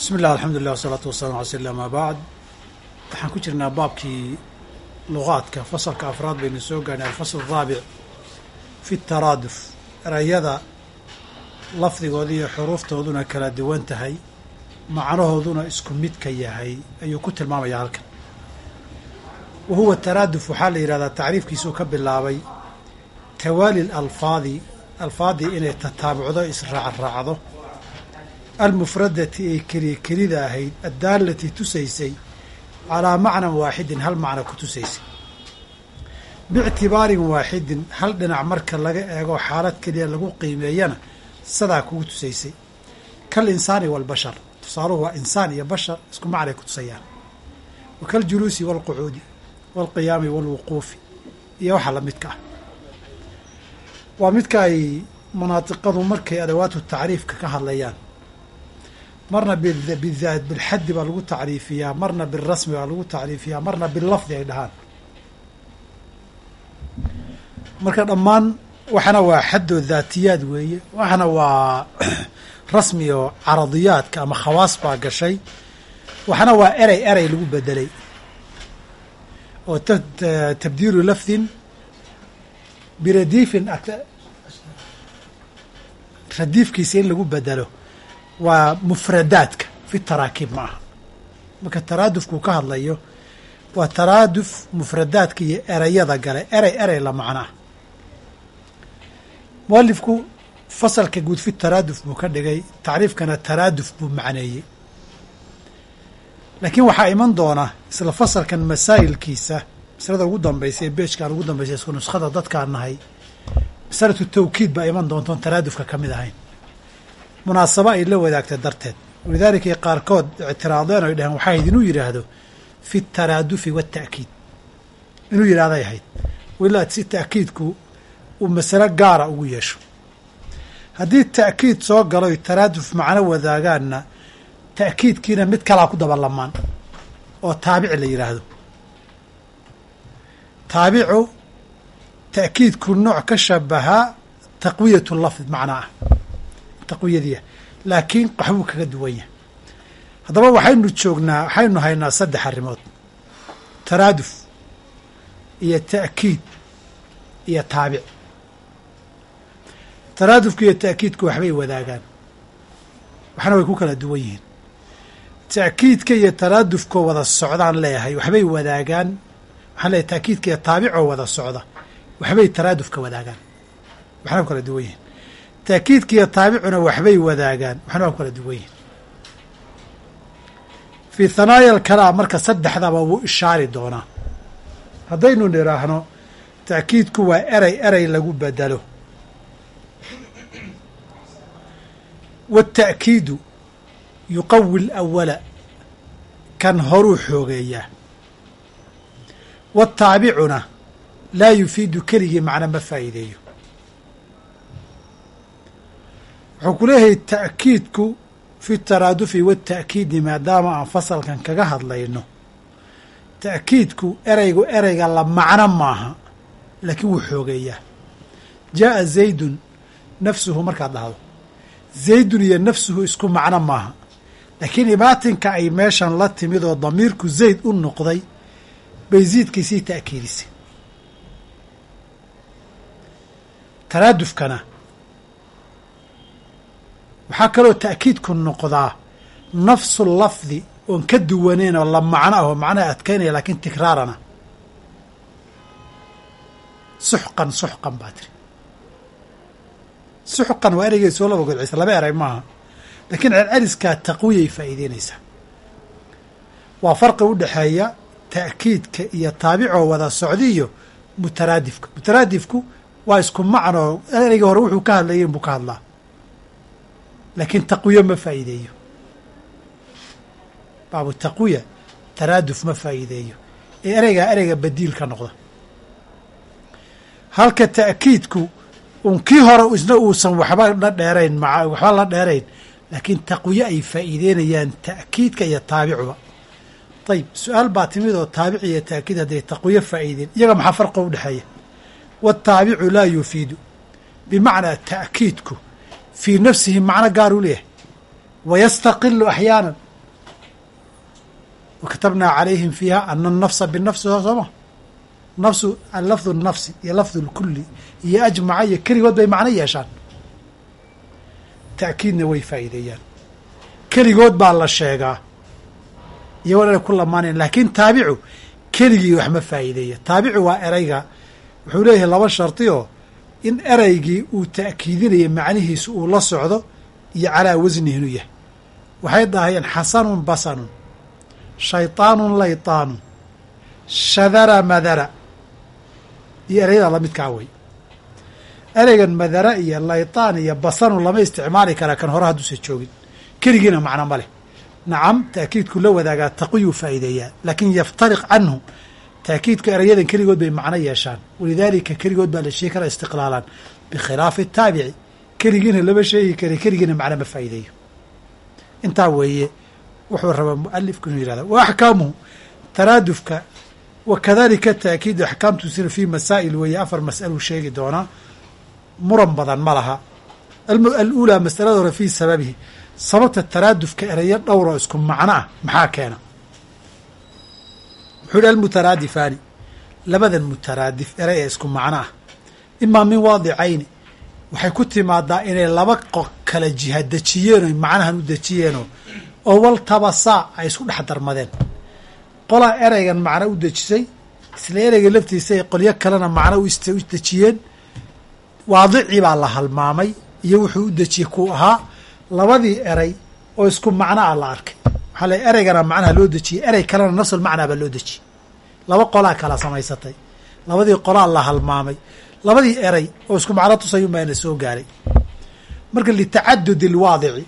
bismi illah alxamdulilah wasalaatu wasalam ala sl ama bacd waxaan ku jirnaa baabkii luqaadka fasalka afraad baynu soo gaarnay alfasl araabic fi taraaduf. Erayada lafdigooda iyo xuruuftooduna kala duwan tahay macnahooduna isku midka yahay ayuu ku tilmaamaya halkan. Wa huwa taraaduf waxaa la yidhahdaa tacriifkiisuu ka bilaabay tawaali lalfaadi alfaadii inay tataabucdo israacraacdo almufradati ee keliya kelida ahayd addaalati tusaysay calaa macnan waaxidin hal macna ku tusaysay. Biictibaarin waaxidin hal dhinac marka laga eego xaalad keliya lagu qiimeeyana sadaa kugu tusaysay. Kal insaani waalbashar tusaaluhu waa insaan iyo bashar isku macnay ku tusayaan. Wa kaljuluusi waalqucuudi waalqiyaami waalwuquufi iyo waxa la midka ah. Waa midka ay munaadiqadu markay adawaatu tacriifka ka hadlayaan marna bidaat bilxaddi baa lagu tacriifiyaa marna bilrasmi baa lagu tacriifiyaa marna billafdi ay dhahaan. Marka dhammaan waxana waa xaddoo daatiyaad weeye waxana waa rasmi oo caradiyaadka ama khawaas baa gashay waxana waa erey erey lagu bedelay. Oo tabdiilu lafdin biradiifin radiifkiisa in lagu bedelo waa mufradaadka fi taraakiib ma aha marka taraadufkuu ka hadlayo waa taraaduf mufradaadka iyo ereyada gale erey erey la macno ah mualifku fasalka guud fi taraaduf buu ka dhigay tacriifkana taraaduf buu macneeyey. Laakiin waxaa iman doona isla fasalkan masaa'ilkiisa masalada ugu dambaysa ee beejkaan ugu dambaysa isku nuskhada dadkaan nahay masalatu tawkiid baa iman doontoon taraadufka ka mid ahayn munaasabo ay la wadaagtay darteed. Walidaalika qaarkood ictiraadeen oy dhaheen waxaa ahayd inuu yidhaahdo fi taraadufi waata'kiid inuu yidhahday ahayd. Wilaa si ta'kiidku uu masalo gaara ugu yeesho. Haddii ta'kiid soo galoy taraaduf macno wadaagaanna ta'kiidkiina mid kalaa ku dabalamaan oo taabici la yidhaahdo. Taabicu ta'kiidku nooc ka shabahaa taqwiyatu lafd macnaa ah taqwiyadiia laakiin qaxbuu kaga duwan yahay. Haddaba waxaynu joognaa waxaynu haynaa saddex arrimood. Taraaduf iyo ta'kiid iyo taabic. Taraadufku iyo ta'kiidku waxbay wadaagaan. Waxna way ku kala duwan yihiin. Ta'kiidka iyo taraadufkoo wada socdaan leeyahay waxbay wadaagaan. Waxaan leeyahay ta'kiidka iyo taabicoo wada socda waxbay taraadufka wadaagaan. Waxna ku kala duwan yihiin taakiidka iyo taabicuna waxbay wadaagaan. Waxna waa kala duwan yihiin fii thanaaya alkalaam marka saddexdaba wuu ishaari doonaa. Haddaynu nidhaahno ta'kiidku waa erey erey lagu bedelo. Waata'kiidu yuqawi alawala kan horuu xoogeeyaa. Waataabicuna laa yufiidu keligii macna ma faa'iideeyo wuxuu ku leeyahay ta'kiidku fi taraadufi waata'kiidi maadaama aan fasalkan kaga hadlayno. Ta'kiidku ereygu ereyga la macno maaha laakiin wuu xoogeeyaa. Jaa'a zaydun nafsuhu markaad dhahdo zaydun iyo nafsuhu isku macno maaha. Laakiin imaatinka ay meeshan la timid oo damiirku zayd u noqday bay ziidkiisii ta'kiidisay. Taraadufkana waxaa kaloo ta'kiidku noqdaa nafsu lafdi oon ka duwaneyn oo la macno ah oo macnaha adkaynaya laakiin tikraarana. Suxqan suxqan baa tiri. Suxqan waa ereygeed soo laba godcisa laba erey maaha. Laakiin celceliskaa taqwiyay faa'iideynaysaa waa farqi u dhexeeya ta'kiidka iyo taabicoo wada socdi iyo mutaraadifka. Mutaraadifku waa isku macnoo ereyga hore wuxuu ka hadlayay inbuu ka hadlaa laakiin taqwiyo ma faa'iideeyo baabu taqwiya taraaduf ma faa'iideeyo ee ereygaa ereyga badiil ka noqda halka ta'kiidku un kii hore isna uusan waxba la dheerayn ma waxba la dheerayn laakiin taqwiyo ay faa'iideynayaan ta'kiidka iyo taabicuba ayib su'aal baa timid oo taabic iyo ta'kiid hadday taqwiyo faa'iideen iyaga maxaa farqa u dhexeeya waataabicu laa yufiidu bimacnaa ta'kiidku fii nafsihi macno gaar u leeyahay. Wayastaqilu axyaanan. Wakatabnaa calayhim fiiha ana anafsa binafsi sooma nafsu lafdu nafsi iyo lafdu lkuli iyo ajmaca iyo keligood bay macno yeeshaan. Ta'kiidna way faa'iideeyaan. Keligood baa la sheegaa. Iyagoo inay ku lamaanayn laakiin taabicu keligii wax ma faa'iideeya taabicu waa erayga. Wuxuu leeyahay laba shardi oo in eraygii uu ta'kiidinaya macnihiisu uu la socdo iyo calaa wasnihi inuu yahay waxay dhahayeen xasanun basanun shayطaanun layطaanun shadara madara iyo ereyada lamidkaa wey ereygan madara iyo layطaan iyo basanun lama isticmaali karaa kan hore hadduusa joogin keligiina macno ma leh nacam taakiidku la wadaagaa taqiyuu faa'iideeyaa laakin yaftariq canhu taakiidka erayadan keligood bay macno yeeshaan. Walidaalika keligood baa la sheegi karaa istiqlaalan bikhilaafi taabici. Keligiina lama sheegi kara keligiina macno ma faa'iideeyo. Intaa weeye wuxuu rabaa mualifku inuu yihahda wa axkaamuhu taraadufka wa kadalika taakiidu axkaamtuusina fii masaa'il weeye afar mas'aluu sheegi doonaa. Muran badan ma laha. Aluulaa masalada hore fii sababihi. Sababta taraadufka erayo dhowroo isku macno ah maxaa keena wuxuu yihi almutaraadifaani labadan mutaraadif erey ee isku macno ah imaa min waadicayni. Waxay ku timaadaa inay laba kala jiha dejiyeen oy macnahan u dejiyeenoo oo waltabasaa ay isku dhex darmadeen. Qolaa ereygan macno u dejisay isla ereyga laftiisa ay qolyo kalena macno u dejiyeen. Waadicii baa la halmaamay iyo wuxuu u dejiyey kuu ahaa labadii erey oo isku macno ah la arkay la ereygana macnaha loo dejiyey erey kalena nafsul macnaa baa loo dejiyey laba qolaa kala samaysatay. Labadii qolaa la halmaamay. Labadii erey oo isku macno tusayun baana soo gaaray. Marka litacadudi alwaadici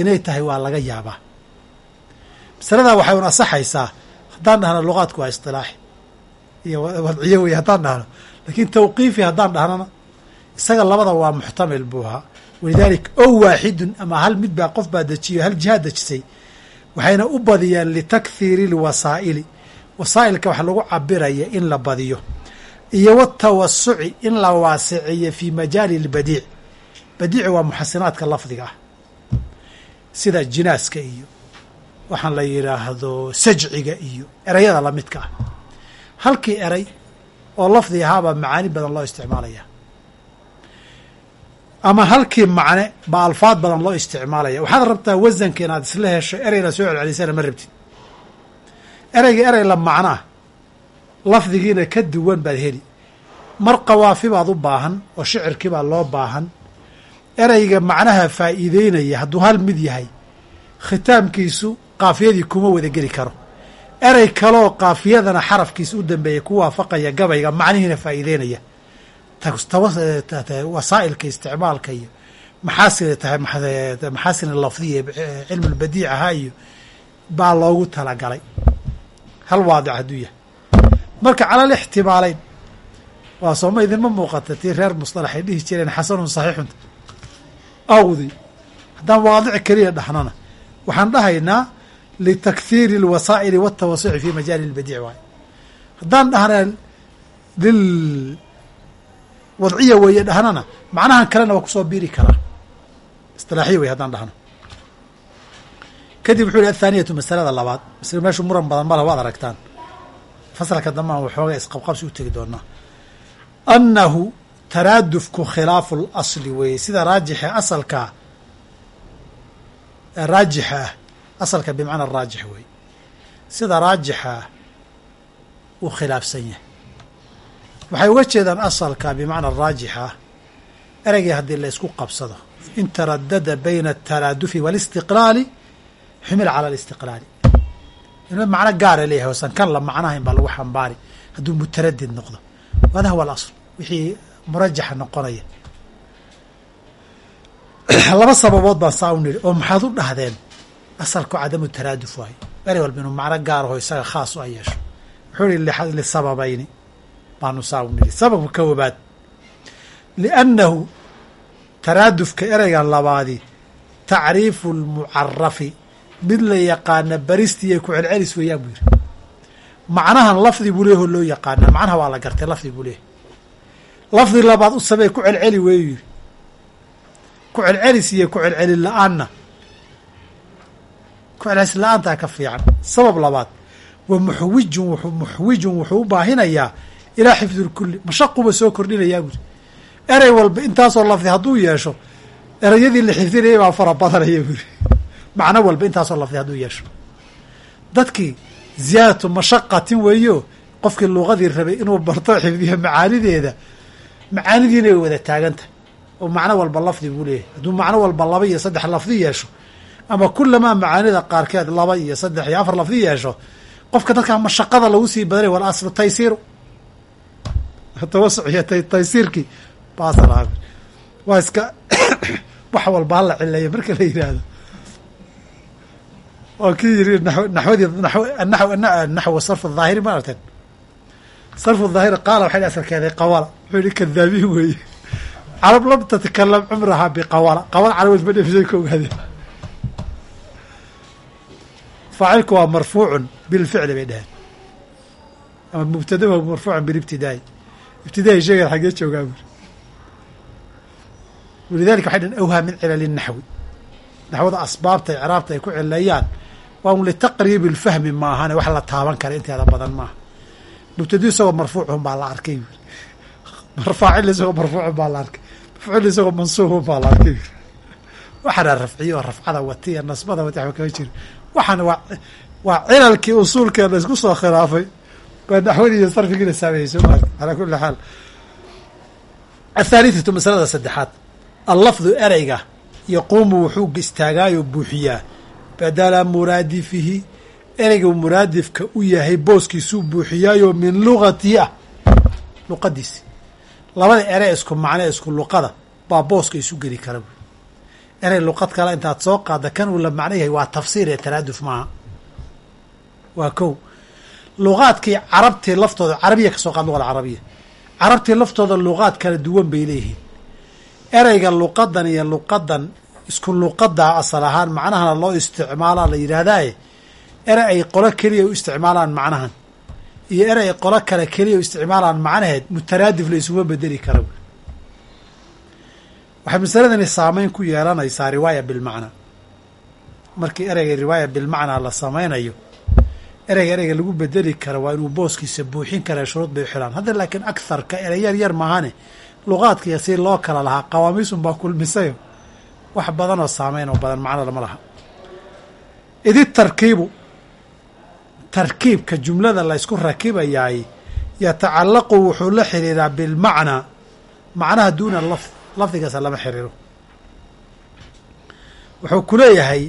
inay tahay waa laga yaabaa. Masaladaa waxay un asaxaysaa haddaan dhahno luqaadku waa istilaaxi iyo wadciyo wey haddaan dhahno. Laakiin tawqiifi haddaan dhahnona isaga labada waa muxtamil buu ahaa walidaalika ow waaxidun ama hal mid baa qof baa dejiyo hal jihaad dejisay waxayna u badiyaan litakhiiri lwasaa'ili wasaa'ilka wax lagu cabiraya in la badiyo iyo watawasuci in la waasiciyo fii majaali lbadiic badiici waa muxasinaadka lafdiga ah sida jinaaska iyo waxaan la yidhaahdo sajciga iyo ereyada lamidka ah halkii erey oo lafdi ahaabaa macaani badan loo isticmaalaya ama halkii macne baa alfaad badan loo isticmaalaya. Waxaad rabtaa wasanka inaad isla hesho ereyna soo celcelisana ma rabtid. Ereyga erey la macnoah lafdigiina ka duwan baad heli. Mar qawaafi baad u baahan oo shicirkii baa loo baahan. Ereyga macnaha faa'iideynaya hadduu hal mid yahay khitaamkiisu qaafiyadii kuma wada geli karo. Erey kaleoo qaafiyadana xarafkiisa u dambeeya ku waafaqaya gabayga macnihiina faa'iideynaya wasaa'ilka isticmaalka iyo maxaasin tahay maxaasin lafdiya cilmu lbadiic ahaa iyo baa loogu talagalay hal waadic hadduu yahay marka calal ixtimaaleyn waa sooma idinma muuqata tii reer musطalax ay dhihi jireen xasanun saxiixunta awdi haddaan waadic keliya dhahnana waxaan dhahaynaa litakhiiri اlwasaa'ili wاtawasuci fi majaali اlbadiic waayo haddaan dhahnaa lil wadciya weeye dhahnana macnahan kalena waa ku soo biiri karaa. Istilaaxiya wey haddaan dhahno. Kadib wuxuu yihi athaaniyatu masalada labaad. Masle meeshu muran badan mala waad aragtaan. Fasalka dambaan waxooga isqabqabsi u tegi doonaa. Annahu taraadufku khilaafu اlasli weeye. Sida raajixa asalka raajixa ah asalka bimacna raajix weeye. Sida raajixa uu khilaafsan yahay waxay uga jeedaan asalka bimacna raajixa ereygii haddii la isku qabsado. In taradada bayna ataraadufi waalistiqlaali xumila cala alistiqlaali macno gaara leeyahay oosan kan la macnahayn baa lagu xambaari. Hadduu mutaradid noqdo. Hada huwa alasl wixii murajaxa noqonaya. Laba sababood baan saa u oo maxaad u dhahdeen asalku cadamu taraaduf waayo erey walba inuu macno gaaraho isaga khaas u a yeesho. Wuxuu ihi lisababayni baanu saa u nidhi. Sababka koobaad liannahu taraadufka ereygan labaadi tacriifu lmucarafi mid la yaqaana baristiiyo ku celcelis weeyaan buu yidhi. Macnahan lafdi buu leeyaho loo yaqaanaa macnaha waa la gartay lafdi buu leeyahy lafdi labaad u ku celceli weeyu yidhi. Ku celcelis iyo ku celcelin la'aanna. Ku celcelis la'aantaa ka fiican. Sabab labaad wa muxwijun muxwijun wuxuu u baahinayaa ilaa xifdi lkulli mashaquba soo kordhinayaa buuri erey walba intaasoo lafdi hadduu yeesho ereyadii la xifdinayay baa fara badanaya buuri macno walba intaasoo lafdi hadduu yeesho. Dadkii ziyaadatu mashaqatin weeyo qofkii luuqadii rabay inuu barto xifdiyo macaanideeda macaanidiina way wada taagantahay oo macno walba lafdi buu leeyahay. Hadduu macno walba laba iyo saddex lafdi yeesho ama kulamaa macaanida qaarkeed laba iyo saddex iyo afar lafdi yeesho qofka dadkaa mashaqada lagu sii badanay wal aslu taysiiru tawasuc iyo taysiirkii baasal waa iska wax walba hala cileeya marka la yidhaahdo waa kii naxwadii naxw sarfu dhaahiri ma aragteen. Sarfu dhaahiri qaala waxay asalkeeday qawala. Wuxuu yihi kadaabiin weeye. Carab lam tatakalam cumrahaa biqawala. Qawala carabed ma dhefisay ka ogaadeen. Faacilku waa marfuucun bilficli bay dheheen ama mubtada waa marfuucun bilibtidaai ibtidaai sheegan xaggee joogaa buri walidalika waxay dhaheen awhaa min cilali naxwi naxwada asbaabta icraabta ay ku cileeyaan waa un litaqriibi lfahmi maahane wax la taaban kara inteeda badan maaha mubtadu isagoo marfuucun baa la arkay buri marfaacil isagoo marfuucun baa la arkay mafcuul isagoo mansuubun baa la arkay waxaana rafciyo rafcada watiya nasbada wati waxba kama jiro waxaana waa waa cilalkii usuulkeena isku soo khilaafay baa naxwadii iyo sarfigiina saameeyey soo maarka calaa kuli xaal. Athaalitatu masalada saddexaad. Allafdu ereyga yaquumu wuxuu istaagaayoo buuxiyaa. Badala muraadifihi ereyga muraadifka u yahay booskiisuu buuxiyaayoo min lugatihi ah. Luqadiisi labada erey isku macne isku luqada baa booska isu geli kara. Buui erey luqad kale intaad soo qaadda kan uu la macno yahay waa tafsiir ee talaaduf maaha. Waa kow luqaadkii carabtii laftooda carabiya ka soo qaad luqada carabiya. Carabtii laftooda luqaad kala duwan bay leeyihiin. Ereyga luqadan iyo luqadan isku luqadaa asal ahaan macnahana loo isticmaalaa la yidhaahdaaye erey ay qolo keliya u isticmaalaan macnahan. Iyo erey ay qolo kale keliya u isticmaalaan macnaheed mutaraadif la isuma bedeli kara waxay masaladani saameyn ku yeelanaysaa riwaaya bilmacnaa markii ereyga riwaaya bilmacnaa la samaynayo ereyga ereyga lagu bedeli karo waa inuu booskiisa buuxin kara shuruud bay u xilaan hadda laakiin agharka erey yar yar maahane luqaadkiiyo si loo kala lahaa qawaamiisun baa kulmisayo. Wax badan oo saameyn oo badan macno lama laha. Idi tarkiibu. Tarkiibka jumlada la ysku rakibayaay yatacallaqu wuxuu la xiriiraa bilmacnaa macnaha duuna lafd lafdigaasa lama xiriiro. Wuxuu ku leeyahay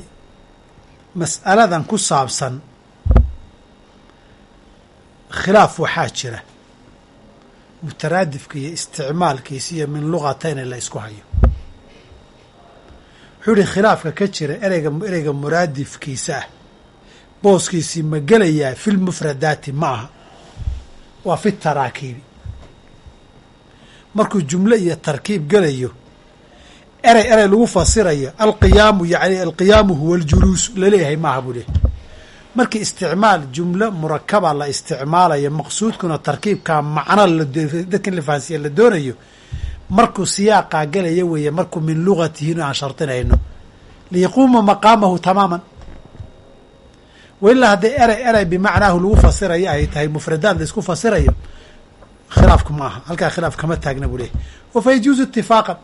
mas'aladan ku saabsan khilaaf waxaa jira. Mutaraadifka iyo isticmaalkiisa iyo min luqatayni la isku hayo. Wuxuu yihi khilaafka ka jira ereyga ereyga muraadifkiisa ah. Booskiisii ma gelayaa fi lmufradaati ma aha. Waa fi taraakiibi. Markuu jumlo iyo tarkiib gelayo erey erey lagu fasirayo alqiyaamu yani alqiyaamu huwa aljuluusu la leeyahay maaha buu leehay markii isticmaal jumlo murakaba la isticmaalayo maqsuudkuna tarkiibkaa macno dadka la fahansiiya la doonayo markuu siyaaqaa gelaya weeye markuu min lugatihin aan shardinayno liyaquuma maqaamahu tamaaman. Wailaa hadday erey erey bimacnaahu lagu fasirayo ay tahay mufradaad la isku fasirayo khilaafku ma aha. Halkaa khilaaf kama taagna buu leeyahy wa fa yajuuzu itifaaqan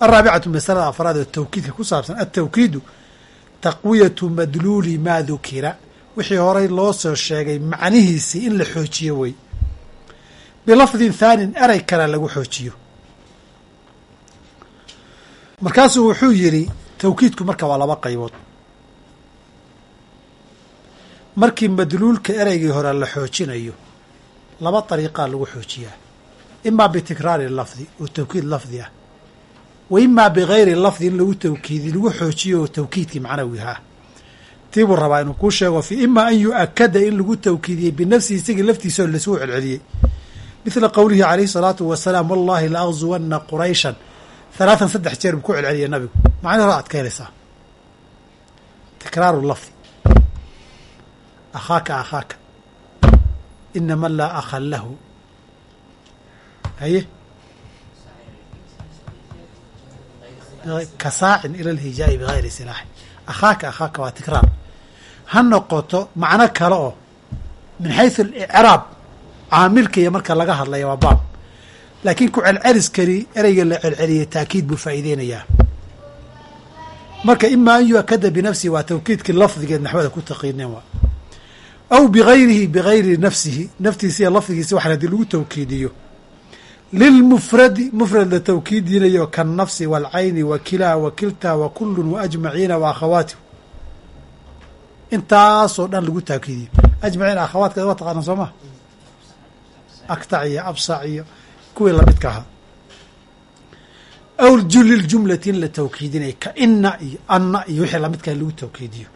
araabicatu masalada afraad oo tawkiidka ku saabsan altawkiidu taqwiyatu madluuli maa dukira wixii horay loo soo sheegay macnihiisii in la xoojiyo wey bilafdin thaanin erey kale lagu xoojiyo. Markaasuu wuxuu yidhi tawkiidku marka waa laba qaybood. Markii madluulka ereygii hore la xoojinayo laba dariiqaa lagu xoojiyaa. Imaa bitikraari lafdi oo tawkiid lafdi ah wa imaa bigayri lafdi in lagu tawkiidi lagu xoojiyo oo tawkiidkii macnawihaa tii buu rabaa inuu kuu sheego fi imaa an yu-akada in lagu tawkiidiyey binafsihi isagii laftiisao lasuu celceliyey. Mithla qowlihi calayhi salaatu wasalaam wallahi la akzuwanna qurayshan. Halaatan saddex jeer buu ku celceliyay nabigu. Macnihi hore aad ka helaysaa. Tikraaru lafdi. Akhaaka akhaaka. Ina laa akha lahu. Haye ka saacin ila lhijaa'i bigayri silaaxi akhaaka akhaaka waa tikraar. Ha noqoto macno kale oo min xaysu alicraab caamilka iyo marka laga hadlaya waa baab. Laakiin ku celceliskani ereyga la celceliyay taakiid buu faa'iideynayaa. Marka ima an yu-akada binafsihi waa tawkiidkii lafdigeed naxwada ku taqiineen waa. Aw bigayrihi bigayri nafsihi naftiisiiyo lafdigiisi waxan haddii lagu tawkiidiyo lilmufradi mufrad la tawkiidinayo kaannafsi waalcayni wa kilaa wa kiltaa wa kullun wa ajmaciina wa akhawaatih intaasoo dhan lagu tawkiidiyo ajmaciina akhawaatkeeda waa taqaanaa soo maa aktac iyo absac iyo kuwii lamidka ahaa aw liljumlati in la tawkiidinayo ka ina iyo anna iyo wixii lamidkaa lagu tawkiidiyo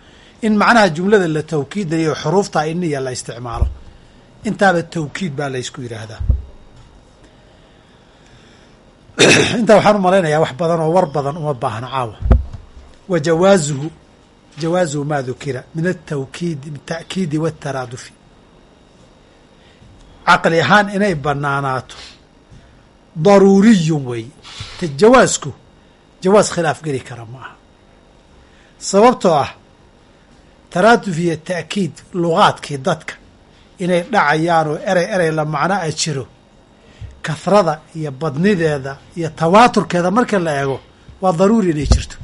in macnaha jumlada la tawkiidinayo xuruufta iniya la isticmaalo intaaba tawkiid baa laysku yidhaahdaa intaa waxaan u malaynayaa wax badan oo war badan uma baahna caawa. Wa jawaazuhu jawaazuhu maa dukira min atawkiidi ata'kiidi waataraadufi caqli ahaan inay banaanaato daruuriyun weeye te jawaasku jawaas khilaaf geli kara ma aha. Sababtoo ah taraaduf iyo ta'kiid lugaadkii dadka inay dhacayaan oo erey erey la macno a jiro kahrada iyo badnideeda iyo tawaaturkeeda marka la eego waa daruuri inay jirto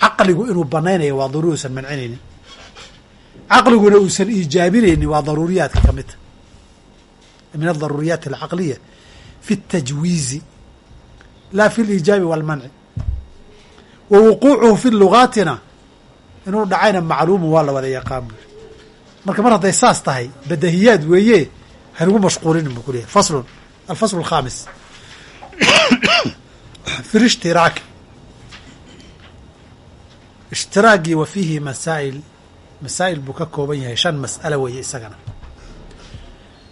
caqligu inuu banaynayo waa daruuri uusan mancinaynin caqliguna uusan iijaabinaynin waa daruuriyaadka ka midta min adaruuriyaat alcaqliya fi اtajwiizi laa fi اliijaabi wاlmanci wa wuquucuhu fi lugaatina inuu dhacayna macluumu waa la wada yaqaan buri marka mar hadday saas tahay badahiyaad weeye hanugu mashquulinin buu ku leeyahy faslun alfasl alkhaamis fi lishtiraaki ishtiraagii wa fiihi masaa'il masaa'il buu ka kooban yahay shan mas'alo weeye isagana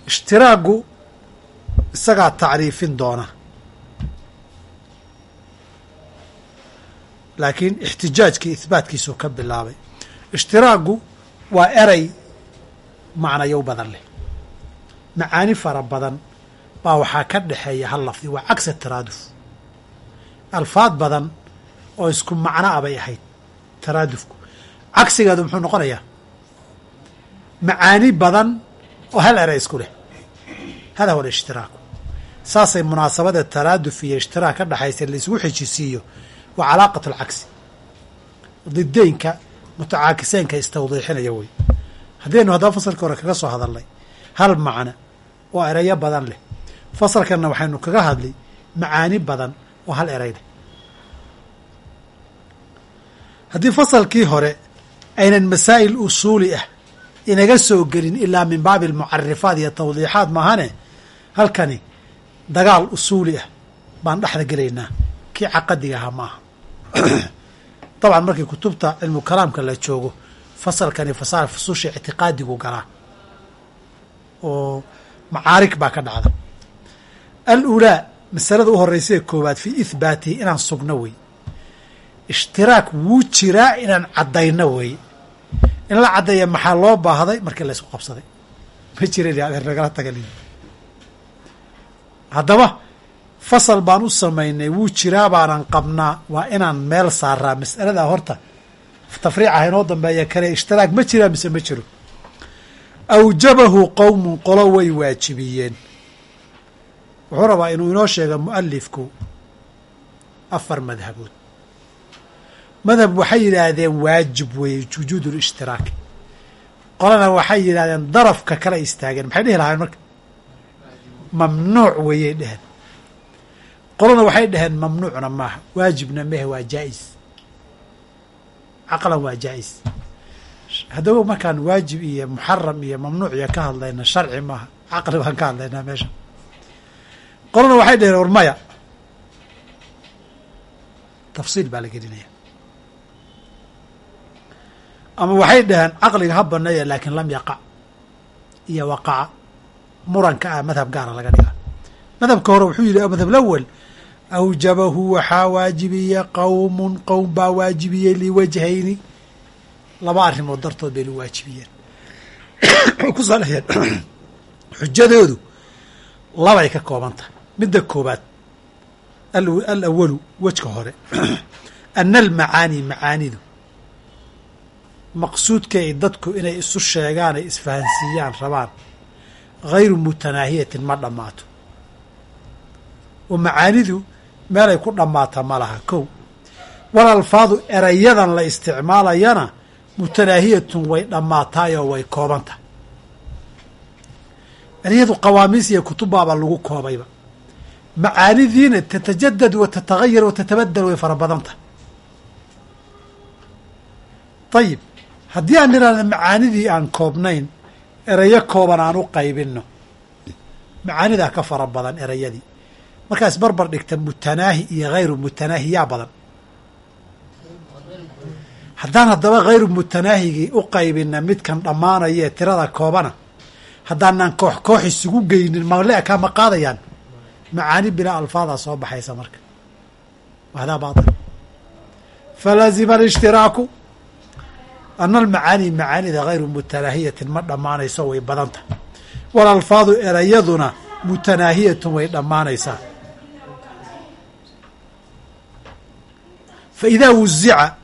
ishtiraagu isagaa tacriifin doona laakiin ixtijaajkii ihbaatkiisuu ka bilaabay ishtiraagu waa erey macnayow badan leh macaani fara badan baa waxaa ka dhexeeya hal lafdi waa cagsa taraaduf. Alfaad badan oo isku macno a bay ahayd taraadufku. Cagsigeedu muxuu noqonayaa? Macaani badan oo hal erey isku leh. Hada huwa alishtiraaku saasay munaasabada taraaduf iyo ishtiraak ka dhexaysa laisugu xijisiiyo waa calaaqat alcagsi dideynka mutacaakiseynka istawdiixinaya wey. Haddaynu haddaba fasalka hore kaga soo hadalnay hal macno oo ereyo badan leh fasalkanna waxaynu kaga hadlay macaani badan oo hal leh haddii fasalkii hore aynan masaa'il usuuli ah inaga soo gelin ilaa min baabi almucarifaat iyo tawdiixaat maahane halkani dagaal usuuli ah baan dhexda gelaynaa. Kii caqadiga ahaa maaha. Dabcan markii kutubta cilmu kalaamka la joogo fasalkani fasaal fususha ictiqaadigu galaa. Oo macaarig baa ka dhacda alulaa masalada u horeysa ee koowaad fii ihbaatihi inaan sugno wey. Ishtiraak wuu jiraa inaan caddayno wey. In la caddeeya maxaa loo baahday? Markii la isku qabsaday. Ma jiran adeer nagala taga haddaba fasal baan u samaynay wuu jiraa baanan qabnaa waa inaan meel saaraa. Mas'aladaa horta tafriicaha inoo dambeeya kale ishtiraak ma jiraa mise ma jiro. Awjabahu qowmun qolo way waajibiyeen wuxuu rabaa inuu inoo sheega mu'alifku afar madhabood. Madhab waxay yidhaahdeen waajib weeye wujuud lishtiraaki qolana waxay yidhahdeen darafka kala istaageen maxay dhihi lahaayeen marka? Mamnuuc weeyay dheheen qolana waxay dhaheen mamnuucna maaha. Waajibna mehe waa jaa-is. Caqlan waa jaa-is. Haddaba markaan waajib iyo muxaram iyo mamnuuc iyo ka hadlayna sharci maaha caqli baan ka hadlaynaa meesha qolana waxay dhaheen war maya. Tafsiil baa la gelinaya. Ama waxay dhaheen caqliga ha baneeya laakiin lam yaqac iyo waqaca muranka ah madhab gaara laga dhiga madhabka hore wuxuu yidhi madhab lawel awjabahu waxaa waajibiya qowmun qowm baa waajibiyey liwajhayni. Laba arrimood dartood bay lu waajibiyeen. Ku saleeyeen xujadoodu labay ka kooban tahay midda koobaad alawalu wejka hore. Ana almacaani macaanidu maqsuudka ay dadku inay isu sheegaan ay isfahansiiyaan rabaan hayru mutanaahiyatin ma dhammaato oo macaanidu meelay ku dhammaataa ma laha. Kow wal alfaadu erayadan la isticmaalayana mutanaahiyatun way dhammaataayoo way kooban tahay erayadu qawaamiis iyo kutubbaabaa lagu koobayba macaanidiina tatajadad wa tatagayar wa way fara badan tahay. Ayib haddii aan nidhaahda macaanidii aan koobnayn erayo kooban aan u qaybinno. Macaanidaa ka fara badan erayadii. Markaas barbar dhigta mutanaahi iyo hayru mutanaahi yaa badan. Haddaan haddaba hayru mutanaahigii u qaybina midkan dhammaanaya ee tirada koobana haddaanaan koox koox isugu geynin malekaa ma qaadayaan macaani bilaa alfaadaa soo baxaysa marka. Wahdaa baatil. Falazima alishtiraaku ana almacaani macaanida hayru mutanaahiyatin ma dhammaanayso way badan tahay walalfaadu erayaduna mutanaahiyatun way dhammaanaysaa. Fa idaa wuzica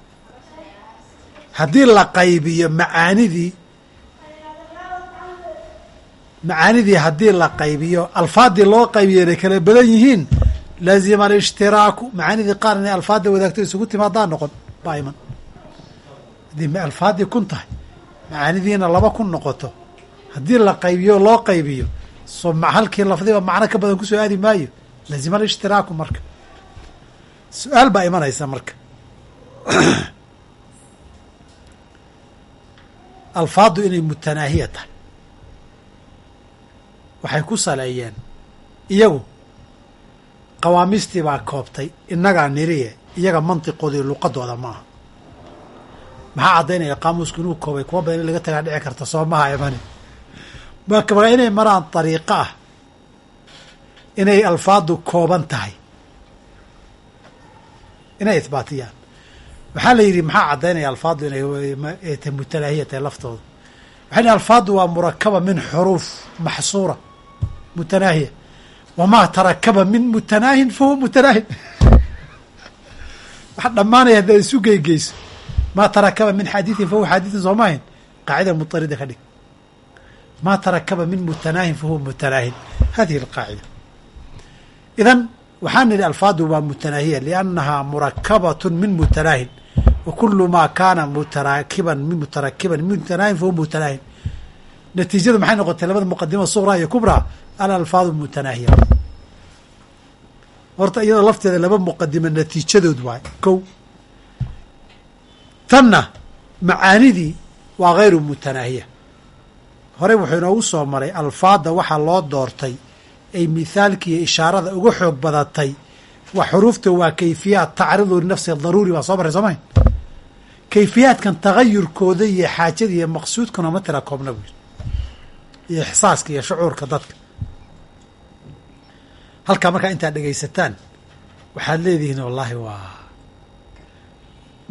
haddii la qaybiyo macaanidii macaanidii haddii la qaybiyo alfaadii loo qaybiyo inay kala badan yihiin laazima alishtiraaku macaanidii qaar inay alfaadda wadaagto isugu timaadaa noqon baa iman. Haddii alfaadii kun tahay macaanidiina laba kun noqoto haddii la qaybiyo loo qaybiyo so halkii lafdiba macno ka badan ku soo aadi maayo laazima alishtiraaku marka. Su'aal baa imanaysa marka. Alfaaddu inay mutanaahiya tahay waxay ku saleeyeen. Iyagu qawaamiistii baa koobtay innagaa niriye iyaga mantiqoodii luqadooda maaha. Maxaa caddaynaya qaamuusku inuu koobay kuwa badan in laga tagaa dhici karta soo maha imani marka inay maraan dariiqo ah inay alfaaddu kooban tahay inay isbaatiyaan. Waxaa la yidhi maxaa caddaynaya alfaaddu inay ta mutanaahiya tahay laftooda? Waxay alfaaddu waa murakaba min xuruuf maxsuura mutanaahiya wamaa tarakaba min mutanaahin fahuwa mutanaahin waxaa dhammaanaya haddaad isu geygeyso maa tarakaba min xaadiiin fahuwa xaadiiin soo maahin qaacida mutarida ka dhig maa tarakaba min mutanaahin fahuwa mutanaahin hadihi alqaacida idan waxaan nidhi alfaadu waa mutanaahiya liannahaa murakabatun min mutanaahin wa maa kaana mutaraakiban min mutarakiban min mutanaahin fahuwa mutanaahin natiijadu maxay noqotay labada muqadima suqraa iyo kubraa alalfaadu mutanaahiya horta iyadoo lafteeda laba muqadima natiijadood waay kow. Tanna macaanidii waa hayru mutanaahiya horey wuxuu inoogu soo maray alfaadda waxaa loo doortay ay mithaalkiiyo ishaarada uga xoog badatay. Wa xuruufta waa kayfiyaad tacridu linafsi daruuri baa soo marray soo mahay? Kayfiyaadkan tagayurkooda iyo xaajada iyo maqsuudkuna ma tira koobna buy iyo ixsaaska iyo shucuurka dadka halkaa markaa intaad dhegaysataan waxaad leedihiin wallaahi waa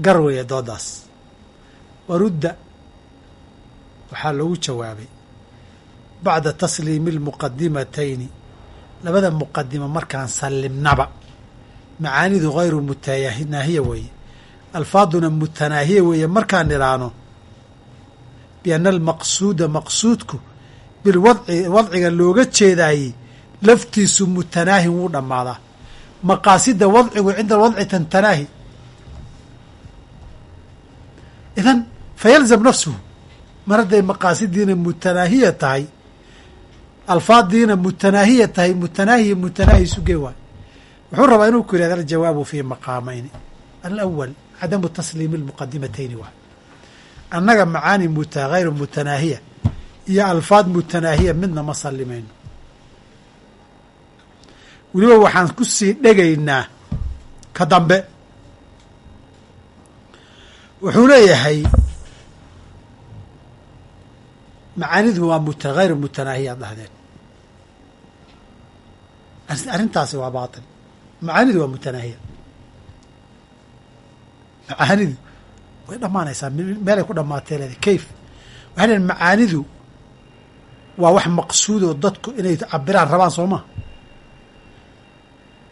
gar weeye doodaas. Warudda waxaa loogu jawaabay bacda tasliimi almuqadimatayni labada muqadimo markaan sallimnaba. Macaanidu hayru mutanaahiya weeye alfaaduna mutanaahiya weeye markaan idhaahno bianna almaqsuuda maqsuudku bilwadci wadciga looga jeedaayey laftiisu mutanaahin wuu dhammaadaa. Maqaasida wadcigu cinda alwadci tantanaahi. Idan fayalzam nafsuhu. Mar hadday maqaasidiina mutanaahiya tahay alfaaddiina mutanaahiya tahay mutanaahiya mutanaahi sugee waay. Wuxuu rabaa inuu ku yihahda aljawaabu fii maqaamayni alawal cadamu tasliimi almuqadimatayni waay. Annaga macaani muta hayru mutanaahiya. Iyo alfaad mutanaahiya midna ma sallimayno weliba waxaan ku sii dhegaynaa ka dambe. Wuxuu leeyahay macaanidu waa mut hayru mutanaahiya dhahdeen. Arrintaasi waa baatil. Macaanidu waa mutanaahiya macaanidu way dhammaanaysaa meelay ku dhamaatay leedahay. Kayf. Waxay leedahay macaanidu waa wax maqsuudoo dadku inay cabiraan rabaan soo maa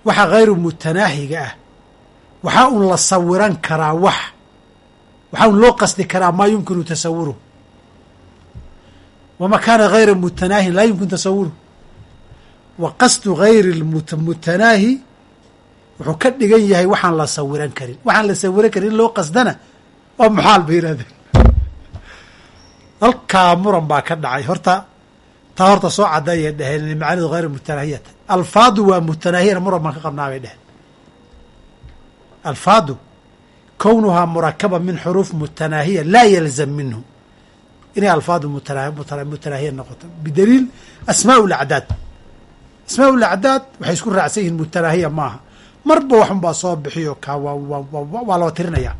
waxa hayru mutanaahiga ah. Waxaa un la sawiran karaa wax. Waxaa un loo qasdi karaa maa yumkinu tasawuruhu wama kaana hayra mutanaahin laa yumkin tasawuruhu wa qasdu hayri mutanaahi wuxuu ka dhigan yahay waxaan la sawiran karin. Waxaan la sawiran karin in loo qasdana waa muxaal bay yidhahdeen halkaa muran baa ka dhacay. Horta taa horta soo cadayay dheheen macaanidu hayr mutanaahiyata alfaadu waa mutanaahiyana muran baan ka qabnaa bay dheheen alfaadu kownuhaa murakaba min xuruuf mutanaahiya laa yalzam minhu. Inay alfaadu mutanaahiya noqoto. Bidaliil asmaa lacdaad asmaa lacdaad waxay isku raacsan yihiin mutanaahiya maaha. Marba waxun baa soo bixiyo kaa waa loo tirinayaa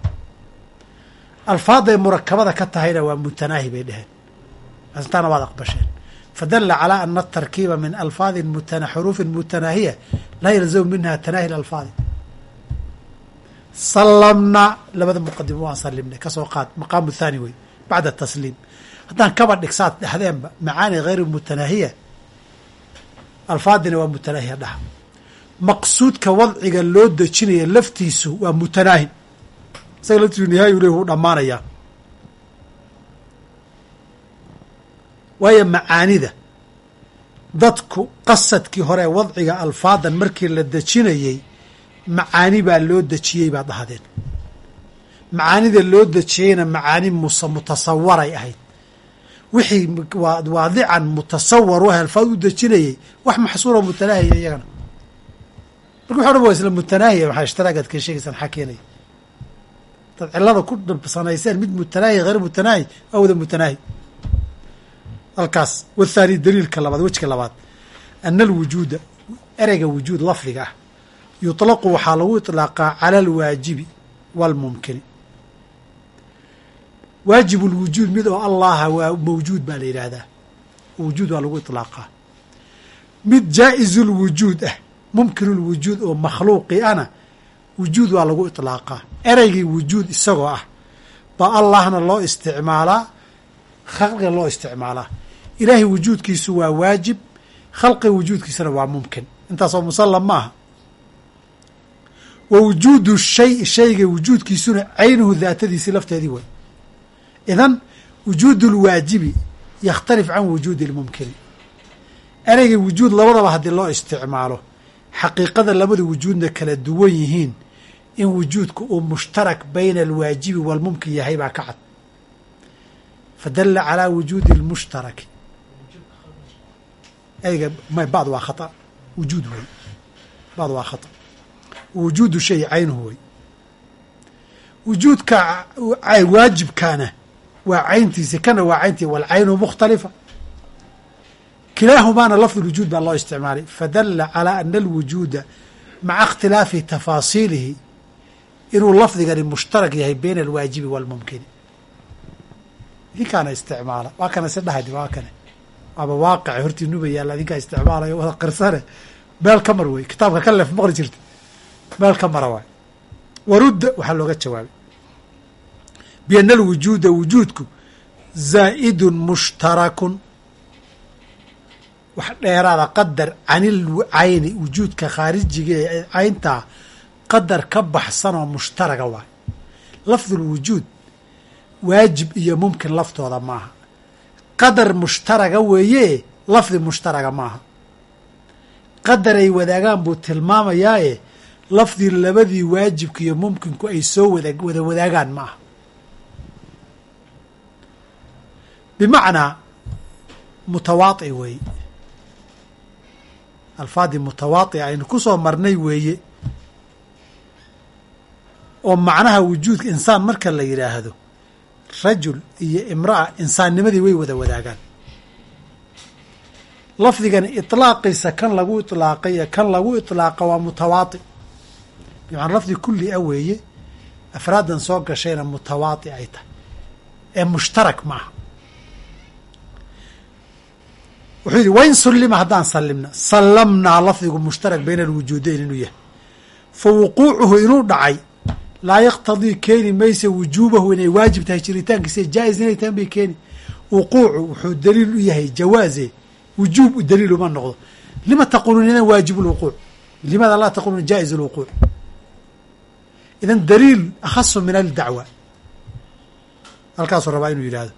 alfaadday murakabada ka tahayna waa mutanaahi bay dheheen. Asintaana waad aqbasheen fadala calaa ana atarkiiba min alfaadin mutana xuruufin mutanaahiya laa yalzamu minha tanaahi alfaadi salamna labada muqadimo waan salimnay ka soo qaad maqaamu thaani wey bacda tasliim haddaan kaba dhigsaad dhexdeenba macaani hayru mutanaahiya alfaadina waa mutanaahiya dhaha maqsuudka wadciga loo dejinaya laftiisu waa mutanaahi isaga laftiisu nihaayu leh wuu dhammaanayaa waayo macaanida. Dadku qasadkii hore wadciga alfaadan markii la dejinayey macaani baa loo dejiyey baad dhahdeen macaanida loo dejiyeyna macaani mus mutasawaray ahayd. Wixii waadican mutasawar u alfaad u dejinayey wax maxsuuro mutanaahiya iyagana. Marka waxo dhan waa isla mutanaahiya maxaa ishtiraagaad ka sheegaysaan xaa keenaya dad cilada ku sanayseen mid mutanaahi hayr mutanaahi waa wada mutanaahi halkaas wathaani daliilka labaad wejka labaad ana alwujuuda ereyga wujuud lafdiga ah yuطlaqu waxaa lagu iطlaaqaa cala alwaajibi wاlmumkini waajib اlwujuud mid oo allaha waa mawjuud baa la yidhaahdaa wujuud waa lagu iطlaaqaa mid jaa'iz اlwujuud ah mumkin اlwujuud oo makhluuqi ana wujuud waa lagu iطlaaqaa ereygii wujuud isagoo ah baa allahna loo isticmaalaa khalqiga loo isticmaalaa ilaahay wujuudkiisu waa waajib khalqiga wujuudkiisuna waa mumkin. Intaasoo musallam ma aha wa wujuudu shay shayga wujuudkiisuna caynuhu daatadiisii lafteedii way idan wujuudu lwaajibi yakhtalif can wujuudi lmumkini ereyga wujuud labadaba haddii loo isticmaalo xaqiiqada labada wujuudna kala duwan yihiin in wujuudku uu mushtarak bayna alwaajibi waalmumkin yahay baa ka cad. Fadala calaa wujuudi lmushtaraki ereyga may bad waa khata. Wujuud wey bad waa khata. Wujuudu shay caynuhu wey wujuudka waajibkaana waa cayntiisi kana waa cayntii walcaynu mukhtalifa kilaahumaana lafd lwujuud baa loo isticmaalay. Fadala calaa ana alwujuuda maca ikhtilaafi tafaasiilihi inuu lafdigani mushtarak yahay bayna alwaajibi waalmumkini idinkaana isticmaala. Waa kana si dhahadi waa kane waaba waaqici hortii nuba yaalla idinkaa isticmaalayo wada qirsane. Meel ka mar wey kitaabka ka leef maqli jirta meel ka mara waay. Warudda waxaa looga jawaabay. Biana alwujuuda wujuudku zaa'idun mushtarakun. Wax dheeraada qadar canil cayni wujuudka khaarijiga ee cayntaa qadar ka baxsan oo mushtaraga waay. Lafdulwujuud waajib iyo mumkin laftooda maaha qadar mushtaraga weeye lafdi mushtaraga maaha. Qadar ay wadaagaan buu tilmaamayaaye lafdii labadii waajibka iyo mumkinku ay soo wada wada wadaagaan ma aha bimacnaa mutawaadi weeye. Alfaadii mutawaadi aynu ku soo marnay weeye oo macnaha wujuudka insaan marka la yidhaahdo rajul iyo imra'a insaannimadii way wada wadaagaan lafdigani iطlaaqiisa kan lagu iطlaaqay iyo kan lagu iطlaaqa waa mutawaadi bimacnaa lafdi kulli a weeye afraadan soo gashayna mutawaadi ay tahay ee mushtarak maaha wuxuu yidhi wain sullima haddaan sallimna sallamnaa lafdigu mushtarak bayna alwujuudayn inuu yahay fa wuquucuhu inuu dhacay laa yaqtadii keeni maysa wujuubahu inay waajib tahay jiritaankiisa jaa-is inay tahan bay keeni wuquucu wuxuu daliil u yahay jawaaze wujuub daliil uma noqdo. Lima taquuluun idan waajib lwuquuc limaada laa taqulu jaa'iz اlwuquuc idan daliil akhasu min aldacwa halkaasuu rabaa inuu yidhaahdo.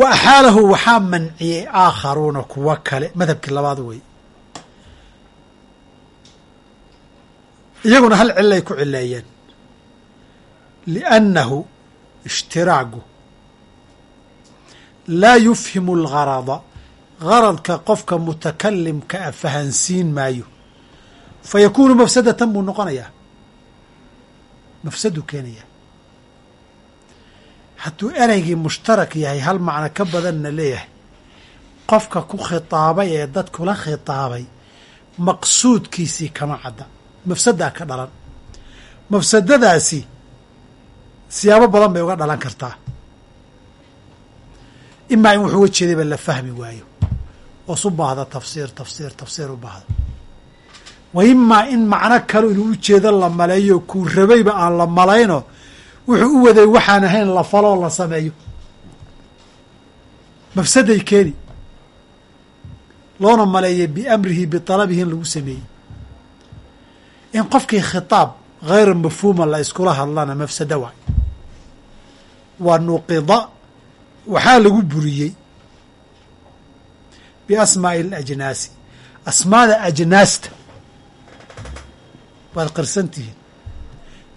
Wa axaalahu waxaa manciyey aakharuuna kuwo kale madhabkii labaad wey iyaguna hal cilay ku cileeyeen liannahu ishtiraagu laa yufhimu algarada garadka qofka mutakalimka a fahansiin maayo fa yakuunu mafsadatan buu noqonayaa mafsaduu keenaya hadduu ereygii mushtarak yahay hal macno ka badanna leeyahay qofka ku khitaabay ee dadkula khitaabay maqsuudkiisii kama cadda mafsadaa ka dhalan. Mafsadadaasi siyaabo badan bay uga dhalan kartaa. Imaa in wuxuu uga jeedayba la fahmi waayo. Oos u baahda tafsiir tafsiir tafsiir u baahda. Wa imaa in macno kale inuu ujeedo la maleeyo kuu rabayba aan la malayno wuxuu u waday waxaan ahayn la faloo la sameeyo. Mafsaday keeni loona maleeyay biamrihi bitalabihi in lagu sameeyey in qofkii khitaab hayra mafhuuma la iskula hadlana mafsado waay. Wa nuqida waxaa lagu buriyey biasmaa'i alajnaasi. Asmaada ajnaasta waad qirsan tihiin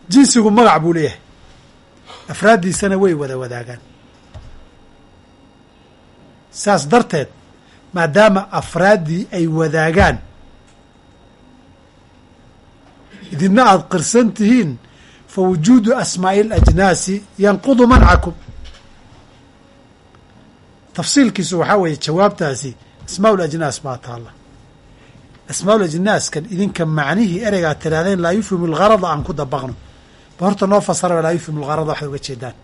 jinsigu magac buu leeyahay. Afraaddiisana way wada wadaagaan. Saas darteed maadaama afraaddii ay wadaagaan idinna aada qirsan tihiin fa wujuudu asmaa'i alajnaasi yanqudu mancakum tafsiilkiisu waxaa weeye jawaabtaasi asmaa ulajnaas baa taalla. Asmaa ulajnaaskan idinka macnihii ereygaa tirahdeen laa yufhimu algarada aan ku dabaqno. Ba horta noo fasaraba laa yufhimu algarada waxay uga jeedaan.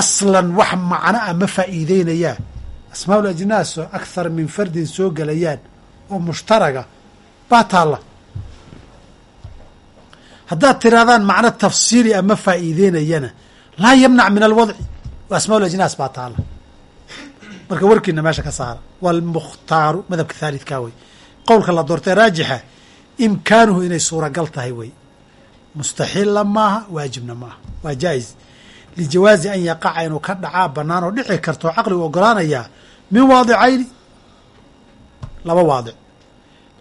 Aslan wax macno a ma faa'iideynayaa asmaa ulajnaas oo akhar min fardin soo gelayaan oo mushtaraga baa taalla haddaad tirahdaan macno tafsiili a ma faa'iideynayana. Laa yamnac min alwadci wa asmaa ulajnaas baa taalla marka warkiina meesha ka saara. Walmukhtaaru madhabka thaalidkaa wey qowlka la doortay raajixa imkaanuhu inay suuragal tahay wey mustaxiilla maaha waajibna maaha. Waa jaa-is lijawaazi an yaqaca inuu ka dhacaa bannaan oo dhici karto caqligu ogolaanayaa min waadicayni. Laba waadic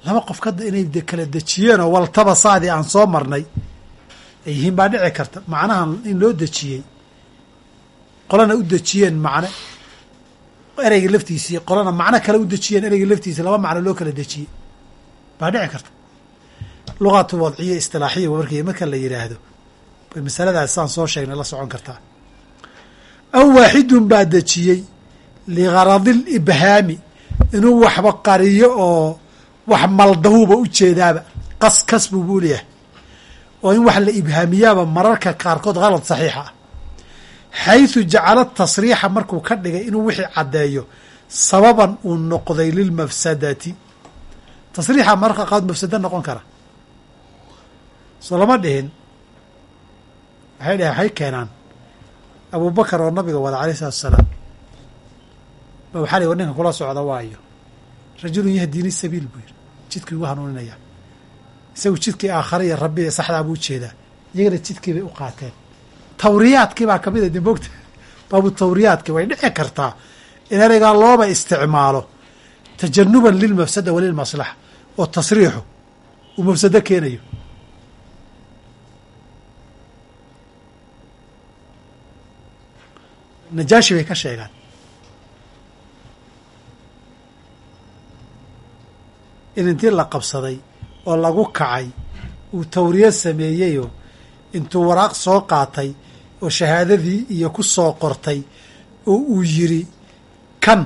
laba qof kada inay kala dejiyeenoo waltaba saadii aan soo marnay ay yihiin baa dhici karta. Macnahan in loo dejiyey qolana u dejiyeen macne ereyga laftiisii qolana macno kale u dejiyeen ereyga laftiisa laba macno loo kala dejiyey. Baa dhici karta. Luqatu wadciya istilaaxiya markii marka la yidhaahdo bay masaladaas saan soo sheegnay la socon kartaa aw waaxidun baa dejiyey ligaradi libhaami inuu waxba qariyo oo wax maldahuuba u jeedaaba qas kasbu buu leeyahay. Oo in wax la ibhaamiyaaba mararka qaarkood halad saxiixa ah. Xayثu jacala tasriixa markuu ka dhigay inuu wixii caddeeyo sababan uu noqday lilmafsadati tasriixa mararka qaarkood mafsado noqon kara. Soo lama dhihin. Waxay dhaheen waxay keenaan. Abubakar oo nabiga wada alayh salatu asalaam ba waxaa la ninka kula socda waayo. Rajulun yahdiini sabiil buu yidhi jidkii ugu hanuuninaya. Isagu jidkii aakhare iyo rabbi ee saxdaa buu u jeedaa iyagana jidkii bay u qaateen. Tawriyaadkii baa ka mid a de mogta baabu tawriyaadkii way dhici kartaa in ereygaa looba isticmaalo tajanuban lilmafsada walilmaslaxa oo tasriixu uu mafsado keenayo. Najaashi bay ka sheegaan in intii la qabsaday oo lagu kacay uu tawriya sameeyeyoo intuu waraaq soo qaatay oo shahaadadii iyo ku soo qortay oo uu yiri kan